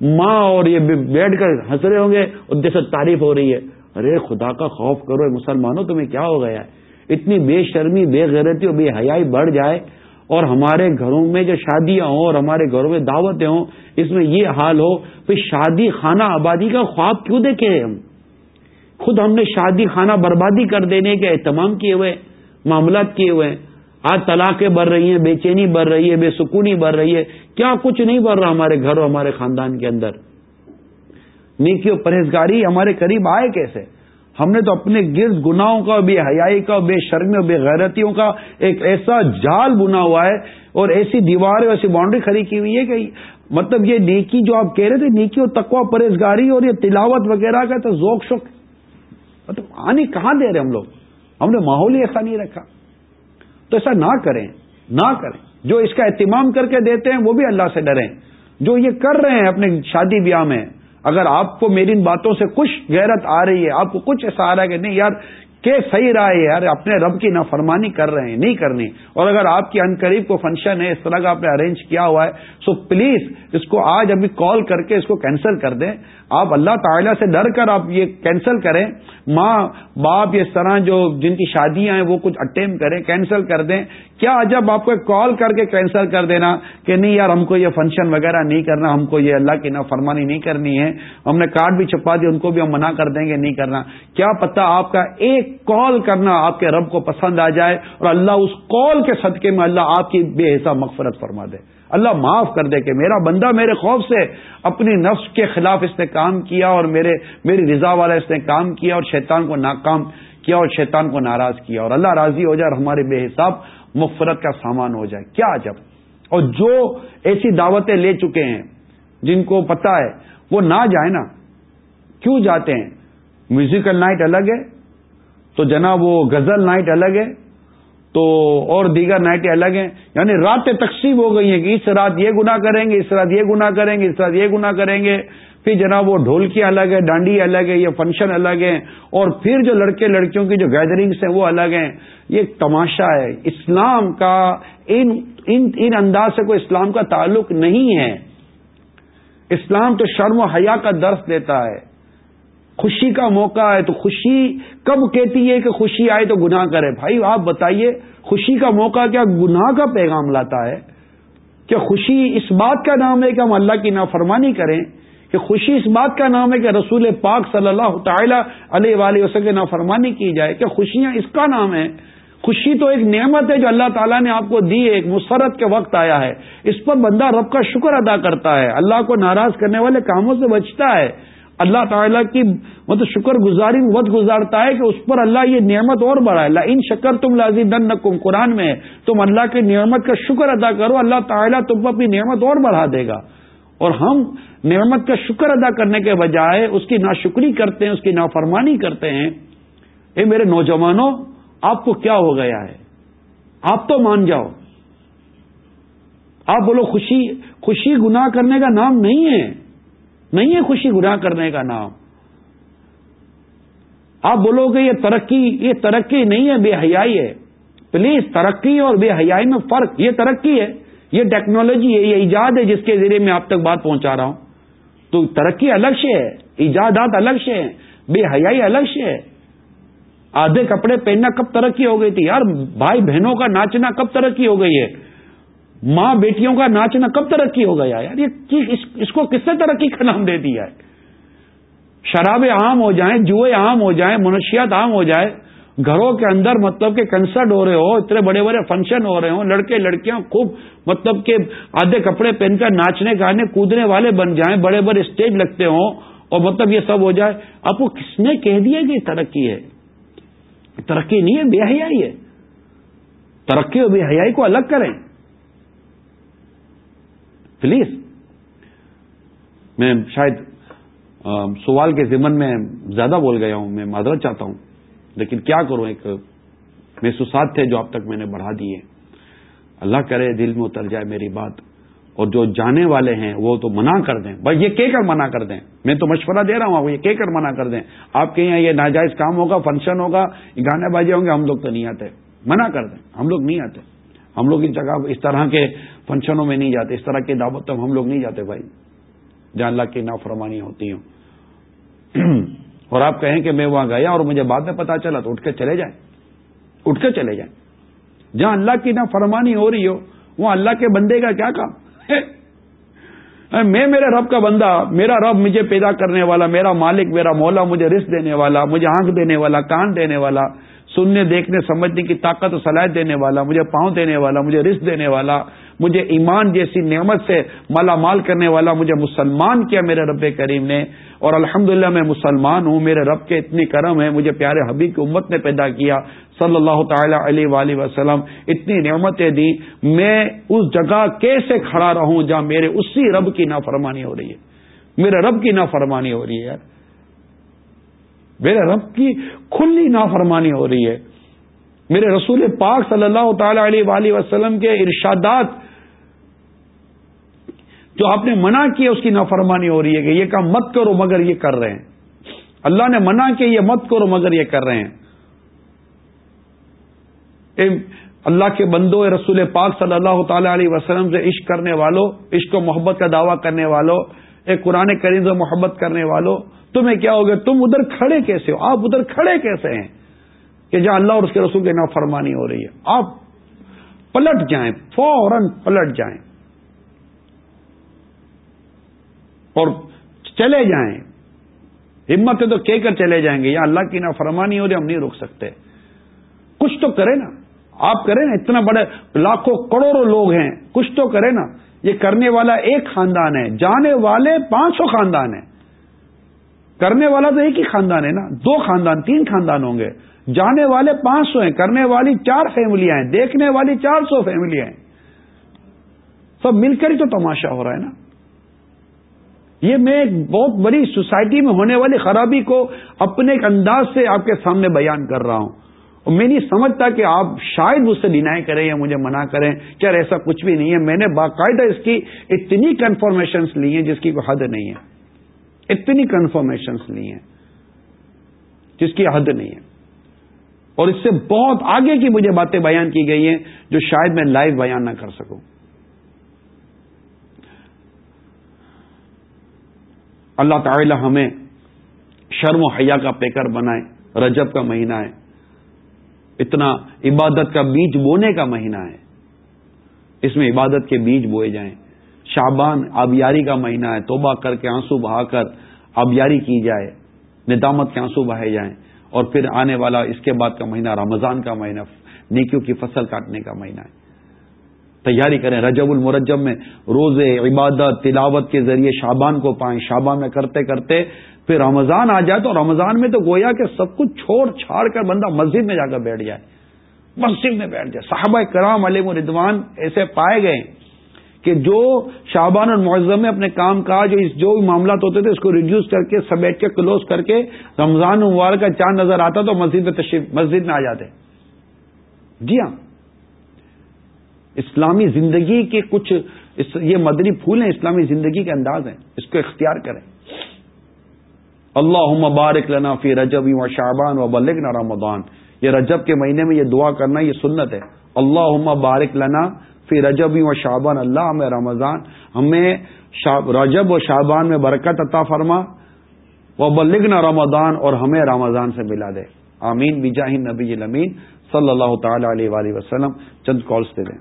ماں اور یہ بیٹھ کر ہنس رہے ہوں گے اور جیسے تعریف ہو رہی ہے۔ ارے، خدا کا خوف کرو، مسلمانوں، تمہیں کیا ہو گیا ہے؟ اتنی بے شرمی، بے غیرتی اور بے حیائی بڑھ جائے۔ اور ہمارے گھروں میں جو شادیاں ہوں اور ہمارے گھروں میں دعوتیں ہوں، اس میں یہ حال ہو پھر شادی خانہ آبادی کا خواب کیوں دیکھے ہم؟ خود ہم نے شادی خانہ بربادی کر دینے کے اہتمام کیے ہوئے، معاملات کیے ہوئے آج طلاقیں بڑھ رہی ہیں، بے چینی بڑھ رہی ہے، بے سکونی بڑھ رہی ہے۔ کیا کچھ نہیں بڑھ رہا ہمارے گھر اور ہمارے خاندان کے اندر؟ نیکی و پرہیزگاری ہمارے قریب آئے کیسے؟ ہم نے تو اپنے گرد گناہوں کا، بے حیائی کا، بے شرمی اور بے غیرتیوں کا ایک ایسا جال بنا ہوا ہے اور ایسی دیوار ایسی باؤنڈری کھڑی کی ہوئی ہے کہ مطلب یہ نیکی جو آپ کہہ رہے تھے، نیکی اور تقوا پرہیزگاری اور یہ تلاوت وغیرہ کا تو ذوق، شوق۔ مطلب آنے کہاں دے رہے ہم لوگ؟ ہم نے ماحول ہی ایسا نہیں رکھا۔ تو ایسا نہ کریں نہ کریں۔ جو اس کا اہتمام کر کے دیتے ہیں، وہ بھی اللہ سے ڈریں۔ جو یہ کر رہے ہیں اپنے شادی بیاہ میں اگر آپ کو میری ان باتوں سے کچھ غیرت آ رہی ہے، آپ کو کچھ ایسا آ رہا ہے کہ نہیں یار کہ صحیح رہا ہے یار اپنے رب کی نافرمانی کر رہے ہیں، نہیں کرنی۔ اور اگر آپ کی انقریب کو فنکشن ہے، اس طرح کا آپ نے ارینج کیا ہوا ہے سو پلیز اس کو آج ابھی کال کر کے اس کو کینسل کر دیں۔ آپ اللہ تعالیٰ سے ڈر کر آپ یہ کینسل کریں۔ ماں، باپ اس طرح جو جن کی شادیاں ہیں، وہ کچھ اٹمپ کریں کینسل کر دیں۔ کیا جب آپ کو کال کر کے کینسل کر دینا کہ نہیں یار، ہم کو یہ فنکشن وغیرہ نہیں کرنا، ہم کو یہ اللہ کی نافرمانی نہیں کرنی ہے۔ ہم نے کارڈ بھی چھپا دی، ان کو بھی ہم منع کر دیں گے، نہیں کرنا۔ کیا پتا آپ کا ایک کال کرنا آپ کے رب کو پسند آ جائے اور اللہ اس کال کے صدقے میں اللہ آپ کی بے حساب مغفرت فرما دے۔ اللہ معاف کر دے کہ میرا بندہ میرے خوف سے اپنی نفس کے خلاف اس نے کام کیا اور میرے میری رضا والا اس نے کام کیا اور شیطان کو ناکام کیا اور شیطان کو ناراض کیا اور اللہ راضی ہو جائے اور ہمارے بے حساب مفرت کا سامان ہو جائے۔ کیا جب اور جو ایسی دعوتیں لے چکے ہیں، جن کو پتا ہے، وہ نہ جائے نا۔ کیوں جاتے ہیں؟ میوزیکل نائٹ الگ ہے تو جناب وہ غزل نائٹ الگ ہے تو اور دیگر نائٹیں الگ ہیں۔ یعنی راتیں تقسیم ہو گئی ہیں کہ اس رات یہ گنا کریں گے اس رات یہ گنا کریں گے اس رات یہ گنا کریں گے۔ پھر جناب وہ ڈھولکیاں الگ ہے ڈانڈی الگ ہے یہ فنکشن الگ ہیں۔ اور پھر جو لڑکے لڑکیوں کی جو گیدرنگس ہیں وہ الگ ہیں۔ یہ ایک تماشا ہے۔ اسلام کا ان ان, ان انداز سے کوئی اسلام کا تعلق نہیں ہے۔ اسلام تو شرم و حیا کا درس دیتا ہے۔ خوشی کا موقع ہے تو خوشی کب کہتی ہے کہ خوشی آئے تو گناہ کرے؟ بھائی، آپ بتائیے، خوشی کا موقع کیا گناہ کا پیغام لاتا ہے؟ کیا خوشی اس بات کا نام ہے کہ ہم اللہ کی نافرمانی کریں؟ کہ خوشی اس بات کا نام ہے کہ رسول پاک صلی اللہ تعالی علیہ وآلہ وسلم نافرمانی کی جائے؟ کیا خوشیاں اس کا نام ہے خوشی تو ایک نعمت ہے جو اللہ تعالیٰ نے آپ کو دی ہے، ایک مسرت کے وقت آیا ہے۔ اس پر بندہ رب کا شکر ادا کرتا ہے۔ اللہ کو ناراض کرنے والے کاموں سے بچتا ہے۔ اللہ تعالیٰ کی مطلب شکر گزاری وقت گزارتا ہے کہ اس پر اللہ یہ نعمت اور بڑھائے۔ اللہ ان شکر تم لازی دن نقم قرآن میں تم اللہ کی نعمت کا شکر ادا کرو، اللہ تعالیٰ تم پر اپنی نعمت اور بڑھا دے گا۔ اور ہم نعمت کا شکر ادا کرنے کے بجائے اس کی ناشکری کرتے ہیں، اس کی نافرمانی کرتے ہیں۔ اے میرے نوجوانوں، آپ کو کیا ہو گیا ہے؟ آپ تو مان جاؤ۔ آپ بولو خوشی خوشی گناہ کرنے کا نام نہیں ہے۔ نہیں ہے خوشی، گناہ کرنے کا نام۔ آپ بولو گے یہ ترقی یہ ترقی نہیں ہے، بے حیائی ہے۔ پلیز ترقی اور بے حیائی میں فرق۔ یہ ترقی ہے، یہ ٹیکنالوجی ہے، یہ ایجاد ہے جس کے ذریعے میں آپ تک بات پہنچا رہا ہوں۔ تو ترقی الگ سے ہے، ایجادات الگ سے ہیں، بے حیائی الگ سے ہے۔ آدھے کپڑے پہننا کب ترقی ہو گئی تھی؟ یار، بھائی بہنوں کا ناچنا کب ترقی ہو گئی ہے؟ ماں بیٹیوں کا ناچنا کب ترقی ہو گیا یار؟ یہ اس کو کس نے ترقی کا نام دے دیا ہے؟ شرابیں عام ہو جائیں، جوئے عام ہو جائیں، منشیات عام ہو جائے گھروں کے اندر مطلب کہ کنسرٹ ہو رہے ہو، اتنے بڑے بڑے فنکشن ہو رہے ہوں، لڑکے، لڑکیاں خوب مطلب کہ آدھے کپڑے پہن کر ناچنے، گانے کودنے والے بن جائیں، بڑے بڑے اسٹیج لگتے ہوں اور مطلب یہ سب ہو جائے۔ آپ کو کس نے کہہ دیا کہ ترقی ہے؟ ترقی نہیں ہے، بے حیائی ہے۔ ترقی اور بے حیائی کو الگ کریں۔ پلیز میں شاید سوال کے ذمن میں زیادہ بول گیا ہوں، میں معذرت چاہتا ہوں، لیکن کیا کروں؟ ایک محسوسات تھے جو اب تک میں نے بڑھا دیے اللہ کرے دل میں اتر جائے میری بات، اور جو جانے والے ہیں، وہ تو منع کر دیں۔ بس یہ کہہ کر منع کر دیں۔ میں تو مشورہ دے رہا ہوں، آپ یہ کہہ کر منع کر دیں۔ آپ کے یہاں یہ ناجائز کام ہوگا فنکشن ہوگا، گانے بازی ہوں گے، ہم لوگ تو نہیں آتے۔ منع کر دیں۔ ہم لوگ نہیں آتے۔ ہم لوگ اس جگہ اس طرح کے فنکشنوں میں نہیں جاتے، اس طرح کی دعوت ہم لوگ نہیں جاتے بھائی۔ جہاں اللہ کی نافرمانی ہوتی ہوں۔ <clears throat> اور آپ کہیں کہ میں وہاں گیا اور مجھے بعد میں پتا چلا تو اٹھ کے چلے جائیں۔ اٹھ کے چلے جائیں۔ جہاں اللہ کی نافرمانی ہو رہی ہو، وہاں اللہ کے بندے کا کیا کام؟ <laughs> میں میرے رب کا بندہ، میرا رب مجھے پیدا کرنے والا، میرا مالک، میرا مولا مجھے رسک دینے والا، مجھے آنکھ دینے والا، کان دینے والا۔ سننے، دیکھنے، سمجھنے کی طاقت و صلاحیت دینے والا، مجھے پاؤں دینے والا، مجھے رزق دینے والا، مجھے ایمان جیسی نعمت سے مالا مال کرنے والا، مجھے مسلمان کیا میرے رب کریم نے؟ اور الحمد میں مسلمان ہوں، میرے رب کے اتنی کرم ہے، مجھے پیارے حبیب کی امت نے پیدا کیا، صلی اللہ تعالی علیہ وآلہ وسلم، اتنی نعمتیں دی میں اس جگہ کیسے کھڑا رہوں جہاں میرے اسی رب کی نافرمانی ہو رہی ہے؟ میرے رب کی نافرمانی ہو رہی ہے یار۔ میرے رب کی کھلی نافرمانی ہو رہی ہے۔ میرے رسول پاک صلی اللہ تعالی علیہ وآلہ وسلم کے ارشادات جو آپ نے منع کیا اس کی نافرمانی ہو رہی ہے کہ یہ کام مت کرو مگر یہ کر رہے ہیں۔ اللہ نے منع کیا یہ مت کرو مگر یہ کر رہے ہیں۔ اللہ کے بندو رسول پاک صلی اللہ تعالی علیہ وسلم سے عشق کرنے والوں عشق و محبت کا دعویٰ کرنے والوں ایک قرآن کریم سے محبت کرنے والوں تمہیں کیا ہوگا؟ تم ادھر کھڑے کیسے ہو؟ آپ ادھر کھڑے کیسے ہیں؟ کہ جہاں اللہ اور اس کے رسول کی نافرمانی ہو رہی ہے۔ آپ پلٹ جائیں، فوراً پلٹ جائیں۔ اور چلے جائیں۔ ہمت ہے تو کہہ کر چلے جائیں گے، یا اللہ کی نافرمانی ہو رہی ہم نہیں روک سکتے۔ کچھ تو کرے نا۔ آپ کریں نا، اتنا بڑے لاکھوں کروڑوں لوگ ہیں، کچھ تو کرے نا۔ یہ کرنے والا ایک خاندان ہے، جانے والے پانچ سو خاندان ہیں۔ کرنے والا تو ایک ہی خاندان ہے نا؟ دو خاندان، تین خاندان ہوں گے۔ جانے والے پانچ سو ہیں، کرنے والی چار فیملیاں ہیں، دیکھنے والی چار سو فیملیاں ہیں۔ سب مل کر ہی تو تماشا ہو رہا ہے نا؟ یہ میں ایک بہت بڑی سوسائٹی میں ہونے والی خرابی کو اپنے ایک انداز سے آپ کے سامنے بیان کر رہا ہوں۔ اور میں نہیں سمجھتا کہ آپ شاید مجھ سے ڈینائی کریں یا مجھے منع کریں۔ کیا ایسا کچھ بھی نہیں ہے۔ میں نے باقاعدہ اس کی اتنی کنفرمیشنس لی ہیں جس کی کوئی حد نہیں ہے۔ اتنی کنفرمیشنس لی ہیں، جس کی حد نہیں ہے اور اس سے بہت آگے کی مجھے باتیں بیان کی گئی ہیں جو شاید میں لائیو بیان نہ کر سکوں۔ اللہ تعالی ہمیں شرم و حیا کا پیکر بنائے، رجب کا مہینہ ہے۔ اتنا عبادت کا بیج بونے کا مہینہ ہے۔ اس میں عبادت کے بیج بوئے جائیں۔ شابان آبیاری کا مہینہ ہے، توبہ کر کے آنسو بہا کر آبیاری کی جائے، ندامت کے آنسو بہائے جائیں۔ اور پھر آنے والا اس کے بعد کا مہینہ، رمضان کا مہینہ، نیکیوں کی فصل کاٹنے کا مہینہ ہے۔ تیاری کریں، رجب المرجب میں روزے، عبادت، تلاوت کے ذریعے شابان کو پائیں۔ شابان میں کرتے کرتے پھر رمضان آ جائے تو رمضان میں تو گویا کہ سب کچھ چھوڑ چھاڑ کر بندہ مسجد میں جا کر بیٹھ جائے۔ مسجد میں بیٹھ جائے۔ صحابہ کرام علیہ ردوان ایسے پائے گئے۔ کہ جو شابان اور معذم میں اپنے کام کا جو جو بھی معاملات ہوتے تھے، اس کو ریڈیوس کر کے سمیٹ کے کلوز کر کے رمضان مبارک کا چاند نظر آتا تو مسجد میں تشریف مسجد میں آ جاتے۔ جی ہاں۔ اسلامی زندگی کے کچھ یہ مدنی پھول ہیں، اسلامی زندگی کے انداز ہیں۔ اس کو اختیار کریں۔ اللہ مبارک لنا فی رجب و شعبان و بلغنا رمضان۔ یہ رجب کے مہینے میں یہ دعا کرنا، یہ سنت ہے۔ اللہ بارک لنا فی رجب و شعبان، اللہ ہمیں رمضان، ہمیں رجب و شعبان میں برکت عطا فرما و بلغنا رمضان اور ہمیں رمضان سے ملا دے۔ آمین۔ بجاہ نبی المین صلی اللہ تعالی علیہ وآلہ وسلم۔ چند کالس دے دیں۔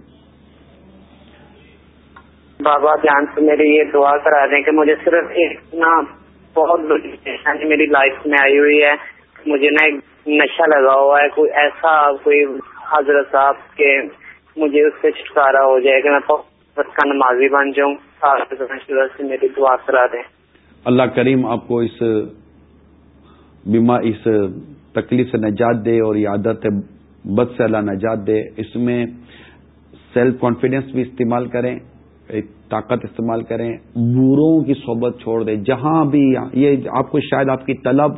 بابا، جان سے میری یہ دعا کرا دیں کہ مجھے صرف ایک نا بہت بڑی پریشانی میری لائف میں آئی ہوئی ہے۔ مجھے نا ایک نشہ لگا ہوا ہے، کوئی ایسا، کوئی حضرت صاحب کے مجھے اس سے چھٹکارا ہو جائے کہ میں بس کا نمازی بن جاؤں۔ سے میری دعا کرا دیں۔ اللہ کریم آپ کو اس بیما اس تکلیف سے نجات دے اور یہ عادت بد سے اللہ نجات دے۔ اس میں سیلف کانفیڈینس بھی استعمال کریں، ایک طاقت استعمال کریں۔ بوروں کی صحبت چھوڑ دیں۔ جہاں بھی یہ آپ کو شاید آپ کی طلب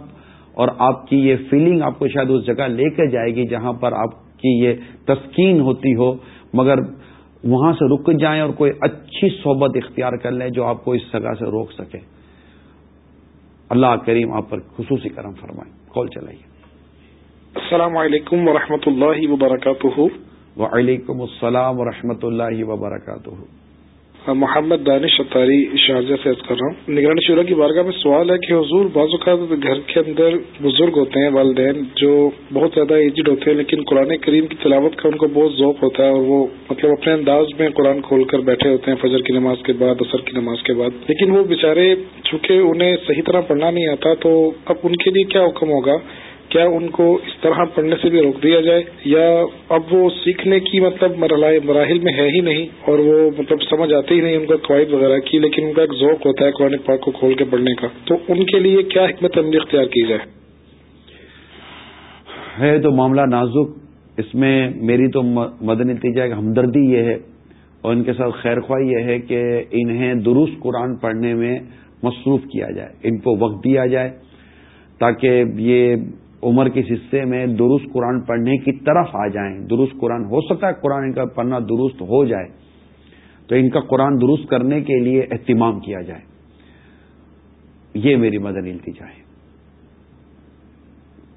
اور آپ کی یہ فیلنگ آپ کو شاید اس جگہ لے کے جائے گی جہاں پر آپ کی یہ تسکین ہوتی ہو مگر وہاں سے رک جائیں اور کوئی اچھی صحبت اختیار کر لیں جو آپ کو اس جگہ سے روک سکے۔ اللہ کریم آپ پر خصوصی کرم فرمائیں کال چلائیے۔ السلام علیکم ورحمۃ اللہ وبرکاتہ۔ وعلیکم السلام ورحمۃ اللہ وبرکاتہ۔ محمد دانش اتاری شارجہ سے کر رہا ہوں۔ نگرانی شورا کی بارگاہ میں سوال ہے کہ حضور بعض اوقات گھر کے اندر بزرگ ہوتے ہیں، والدین جو بہت زیادہ ایجڈ ہوتے ہیں، لیکن قرآن کریم کی تلاوت کا ان کو بہت ذوق ہوتا ہے اور وہ مطلب اپنے انداز میں قرآن کھول کر بیٹھے ہوتے ہیں فجر کی نماز کے بعد اثر کی نماز کے بعد۔ لیکن وہ بےچارے چونکہ انہیں صحیح طرح پڑھنا نہیں آتا، تو اب ان کے لیے کیا حکم ہوگا؟ کیا ان کو اس طرح پڑھنے سے بھی روک دیا جائے؟ یا اب وہ سیکھنے کی مطلب مراحل میں ہے ہی نہیں اور وہ مطلب سمجھ آتے ہی نہیں ان کا قواعد وغیرہ کی، لیکن ان کا ایک ذوق ہوتا ہے قرآن پاک کو کھول کے پڑھنے کا۔ تو ان کے لیے کیا حکمت عملی اختیار کی جائے؟ ہے تو معاملہ نازک۔ اس میں میری تو مدن نتیجہ ہمدردی یہ ہے اور ان کے ساتھ خیر خواہ یہ ہے کہ انہیں درست قرآن پڑھنے میں مصروف کیا جائے، ان کو وقت دیا جائے تاکہ یہ عمر کے حصے میں درست قرآن پڑھنے کی طرف آ جائیں۔ درست قرآن ہو سکتا ہے قرآن ان کا پڑھنا درست ہو جائے۔ تو ان کا قرآن درست کرنے کے لیے اہتمام کیا جائے۔ یہ میری مدن التجا ہے۔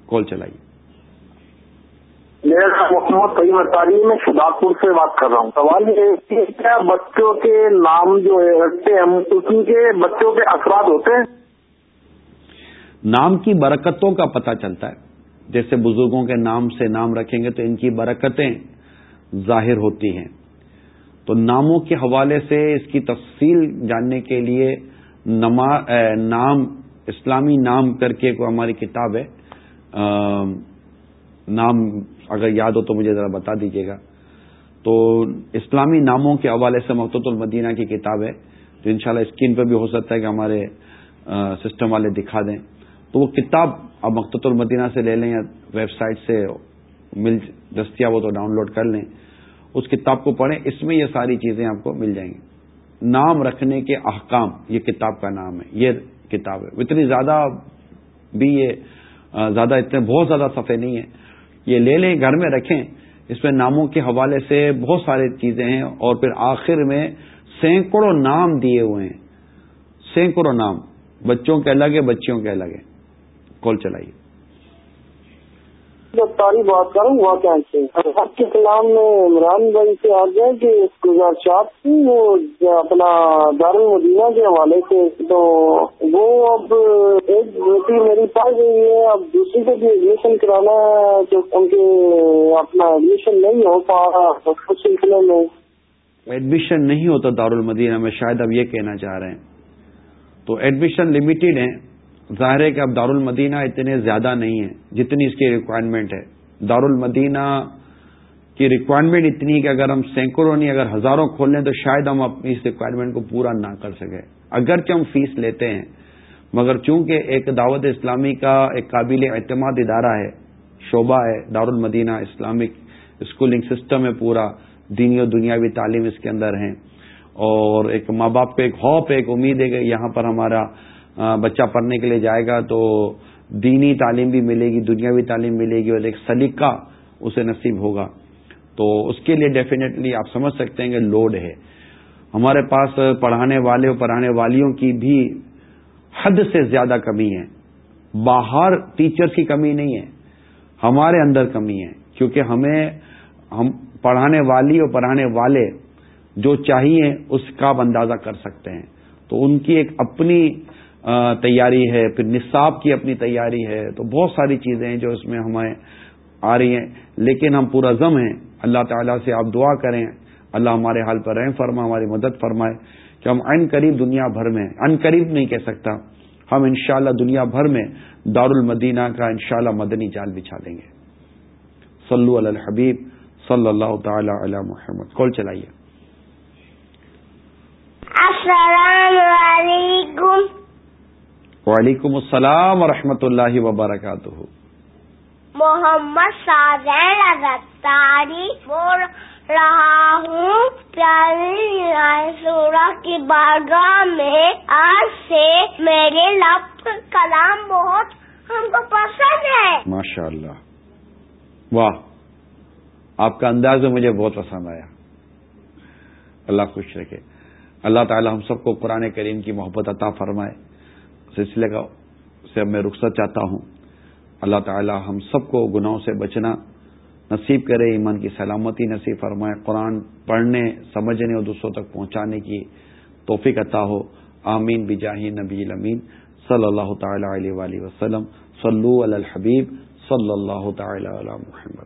کال چلائیے۔ میرا محمد طیم اطاری میں شداپور سے بات کر رہا ہوں۔ سوال یہ کیا بچوں کے نام جو رکھتے ہیں اس کے بچوں کے اثرات ہوتے ہیں؟ نام کی برکتوں کا پتہ چلتا ہے۔ جیسے بزرگوں کے نام سے نام رکھیں گے تو ان کی برکتیں ظاہر ہوتی ہیں۔ تو ناموں کے حوالے سے اس کی تفصیل جاننے کے لیے نام، اسلامی نام کر کے کوئی ہماری کتاب ہے۔ نام اگر یاد ہو تو مجھے ذرا بتا دیجیے گا۔ تو اسلامی ناموں کے حوالے سے مقت المدینہ کی کتاب ہے۔ جو انشاءاللہ اسکرین پہ بھی ہو سکتا ہے کہ ہمارے سسٹم والے دکھا دیں۔ تو وہ کتاب اب مقت المدینہ سے لے لیں یا ویب سائٹ سے مل دستیاب ہو تو ڈاؤن لوڈ کر لیں، اس کتاب کو پڑھیں، اس میں یہ ساری چیزیں آپ کو مل جائیں گی۔ نام رکھنے کے احکام، یہ کتاب کا نام ہے، یہ کتاب ہے۔ اتنی زیادہ بھی یہ زیادہ اتنے، بہت زیادہ صفحے نہیں ہیں۔ یہ لے لیں، گھر میں رکھیں۔ اس میں ناموں کے حوالے سے بہت ساری چیزیں ہیں اور پھر آخر میں سینکڑوں نام دیے ہوئے ہیں۔ سینکڑوں نام، بچوں کے الگ ہے بچیوں کے الگ ہے کال چلائیے۔ تاری بات کروں واقع سے آپ کے کلام میں عمران بھائی سے آ گیا کہ گزارشات تھی وہ اپنا دار المدینہ کے حوالے سے تو وہ اب ایک بیٹی میری پاس گئی ہے اب دوسری کو بھی ایڈمیشن کرانا ہے تو ان کے اپنا ایڈمیشن نہیں ہو پا رہا اس سلسلے میں۔ ایڈمیشن نہیں ہوتا دارالمدینہ میں شاید اب یہ کہنا چاہ رہے ہیں۔ تو ایڈمیشن لمیٹڈ ہیں۔ ظاہر ہے کہ اب دارالمدینہ اتنے زیادہ نہیں ہیں جتنی اس کی ریکوائرمنٹ ہے۔ دارالمدینہ کی ریکوائرمنٹ اتنی ہے کہ اگر ہم سینکڑوں نہیں، اگر ہزاروں کھول لیں تو شاید ہم اپنی اس ریکوائرمنٹ کو پورا نہ کر سکیں۔ اگرچہ ہم فیس لیتے ہیں، مگر چونکہ ایک دعوت اسلامی کا ایک قابل اعتماد ادارہ ہے، شعبہ ہے، دارالمدینہ اسلامک اسکولنگ سسٹم ہے پورا، دینی و دنیاوی تعلیم اس کے اندر ہیں۔ اور ایک ماں باپ کو ایک ہوپ ایک امید ہے کہ یہاں پر ہمارا بچہ پڑھنے کے لیے جائے گا تو دینی تعلیم بھی ملے گی، دنیاوی تعلیم ملے گی اور ایک سلیقہ اسے نصیب ہوگا۔ تو اس کے لیے ڈیفینیٹلی آپ سمجھ سکتے ہیں کہ لوڈ ہے۔ ہمارے پاس پڑھانے والے اور پڑھانے والیوں کی بھی حد سے زیادہ کمی ہے۔ باہر ٹیچرز کی کمی نہیں ہے، ہمارے اندر کمی ہے۔ کیونکہ ہمیں، ہم پڑھانے والی اور پڑھانے والے جو چاہیے، اس کا اندازہ کر سکتے ہیں۔ تو ان کی ایک اپنی تیاری ہے، پھر نصاب کی اپنی تیاری ہے، تو بہت ساری چیزیں ہیں جو اس میں ہمیں آ رہی ہیں۔ لیکن ہم پورا زم ہیں۔ اللہ تعالیٰ سے آپ دعا کریں۔ اللہ ہمارے حال پر رحم فرما ہماری مدد فرمائے کہ ہم ان قریب دنیا بھر میں، ان قریب نہیں کہہ سکتا، ہم انشاءاللہ دنیا بھر میں دار المدینہ کا انشاءاللہ مدنی جال بچھا دیں گے۔ صلو علی الحبیب صلی اللہ تعالی علی محمد۔ کال چلائیے۔ السلام علیکم۔ وعلیکم السلام ورحمۃ اللہ وبرکاتہ۔ محمد بول رہا ہوں۔ پیاری سورہ کی بارگاہ میں آج سے میرے لب کلام بہت ہم کو پسند ہے۔ ماشاء اللہ واہ آپ کا انداز مجھے بہت پسند آیا۔ اللہ خوش رکھے۔ اللہ تعالی ہم سب کو قرآن کریم کی محبت عطا فرمائے۔ سلسلے کا سے میں رخصت چاہتا ہوں۔ اللہ تعالی ہم سب کو گناہوں سے بچنا نصیب کرے، ایمان کی سلامتی نصیب فرمائے، قرآن پڑھنے، سمجھنے اور دوسروں تک پہنچانے کی توفیق عطا ہو۔ آمین۔ بجاہی نبی الامین۔ صلی اللہ تعالی علیہ وسلم۔ صلو علی الحبیب۔ صلی اللہ تعالی علی محمد۔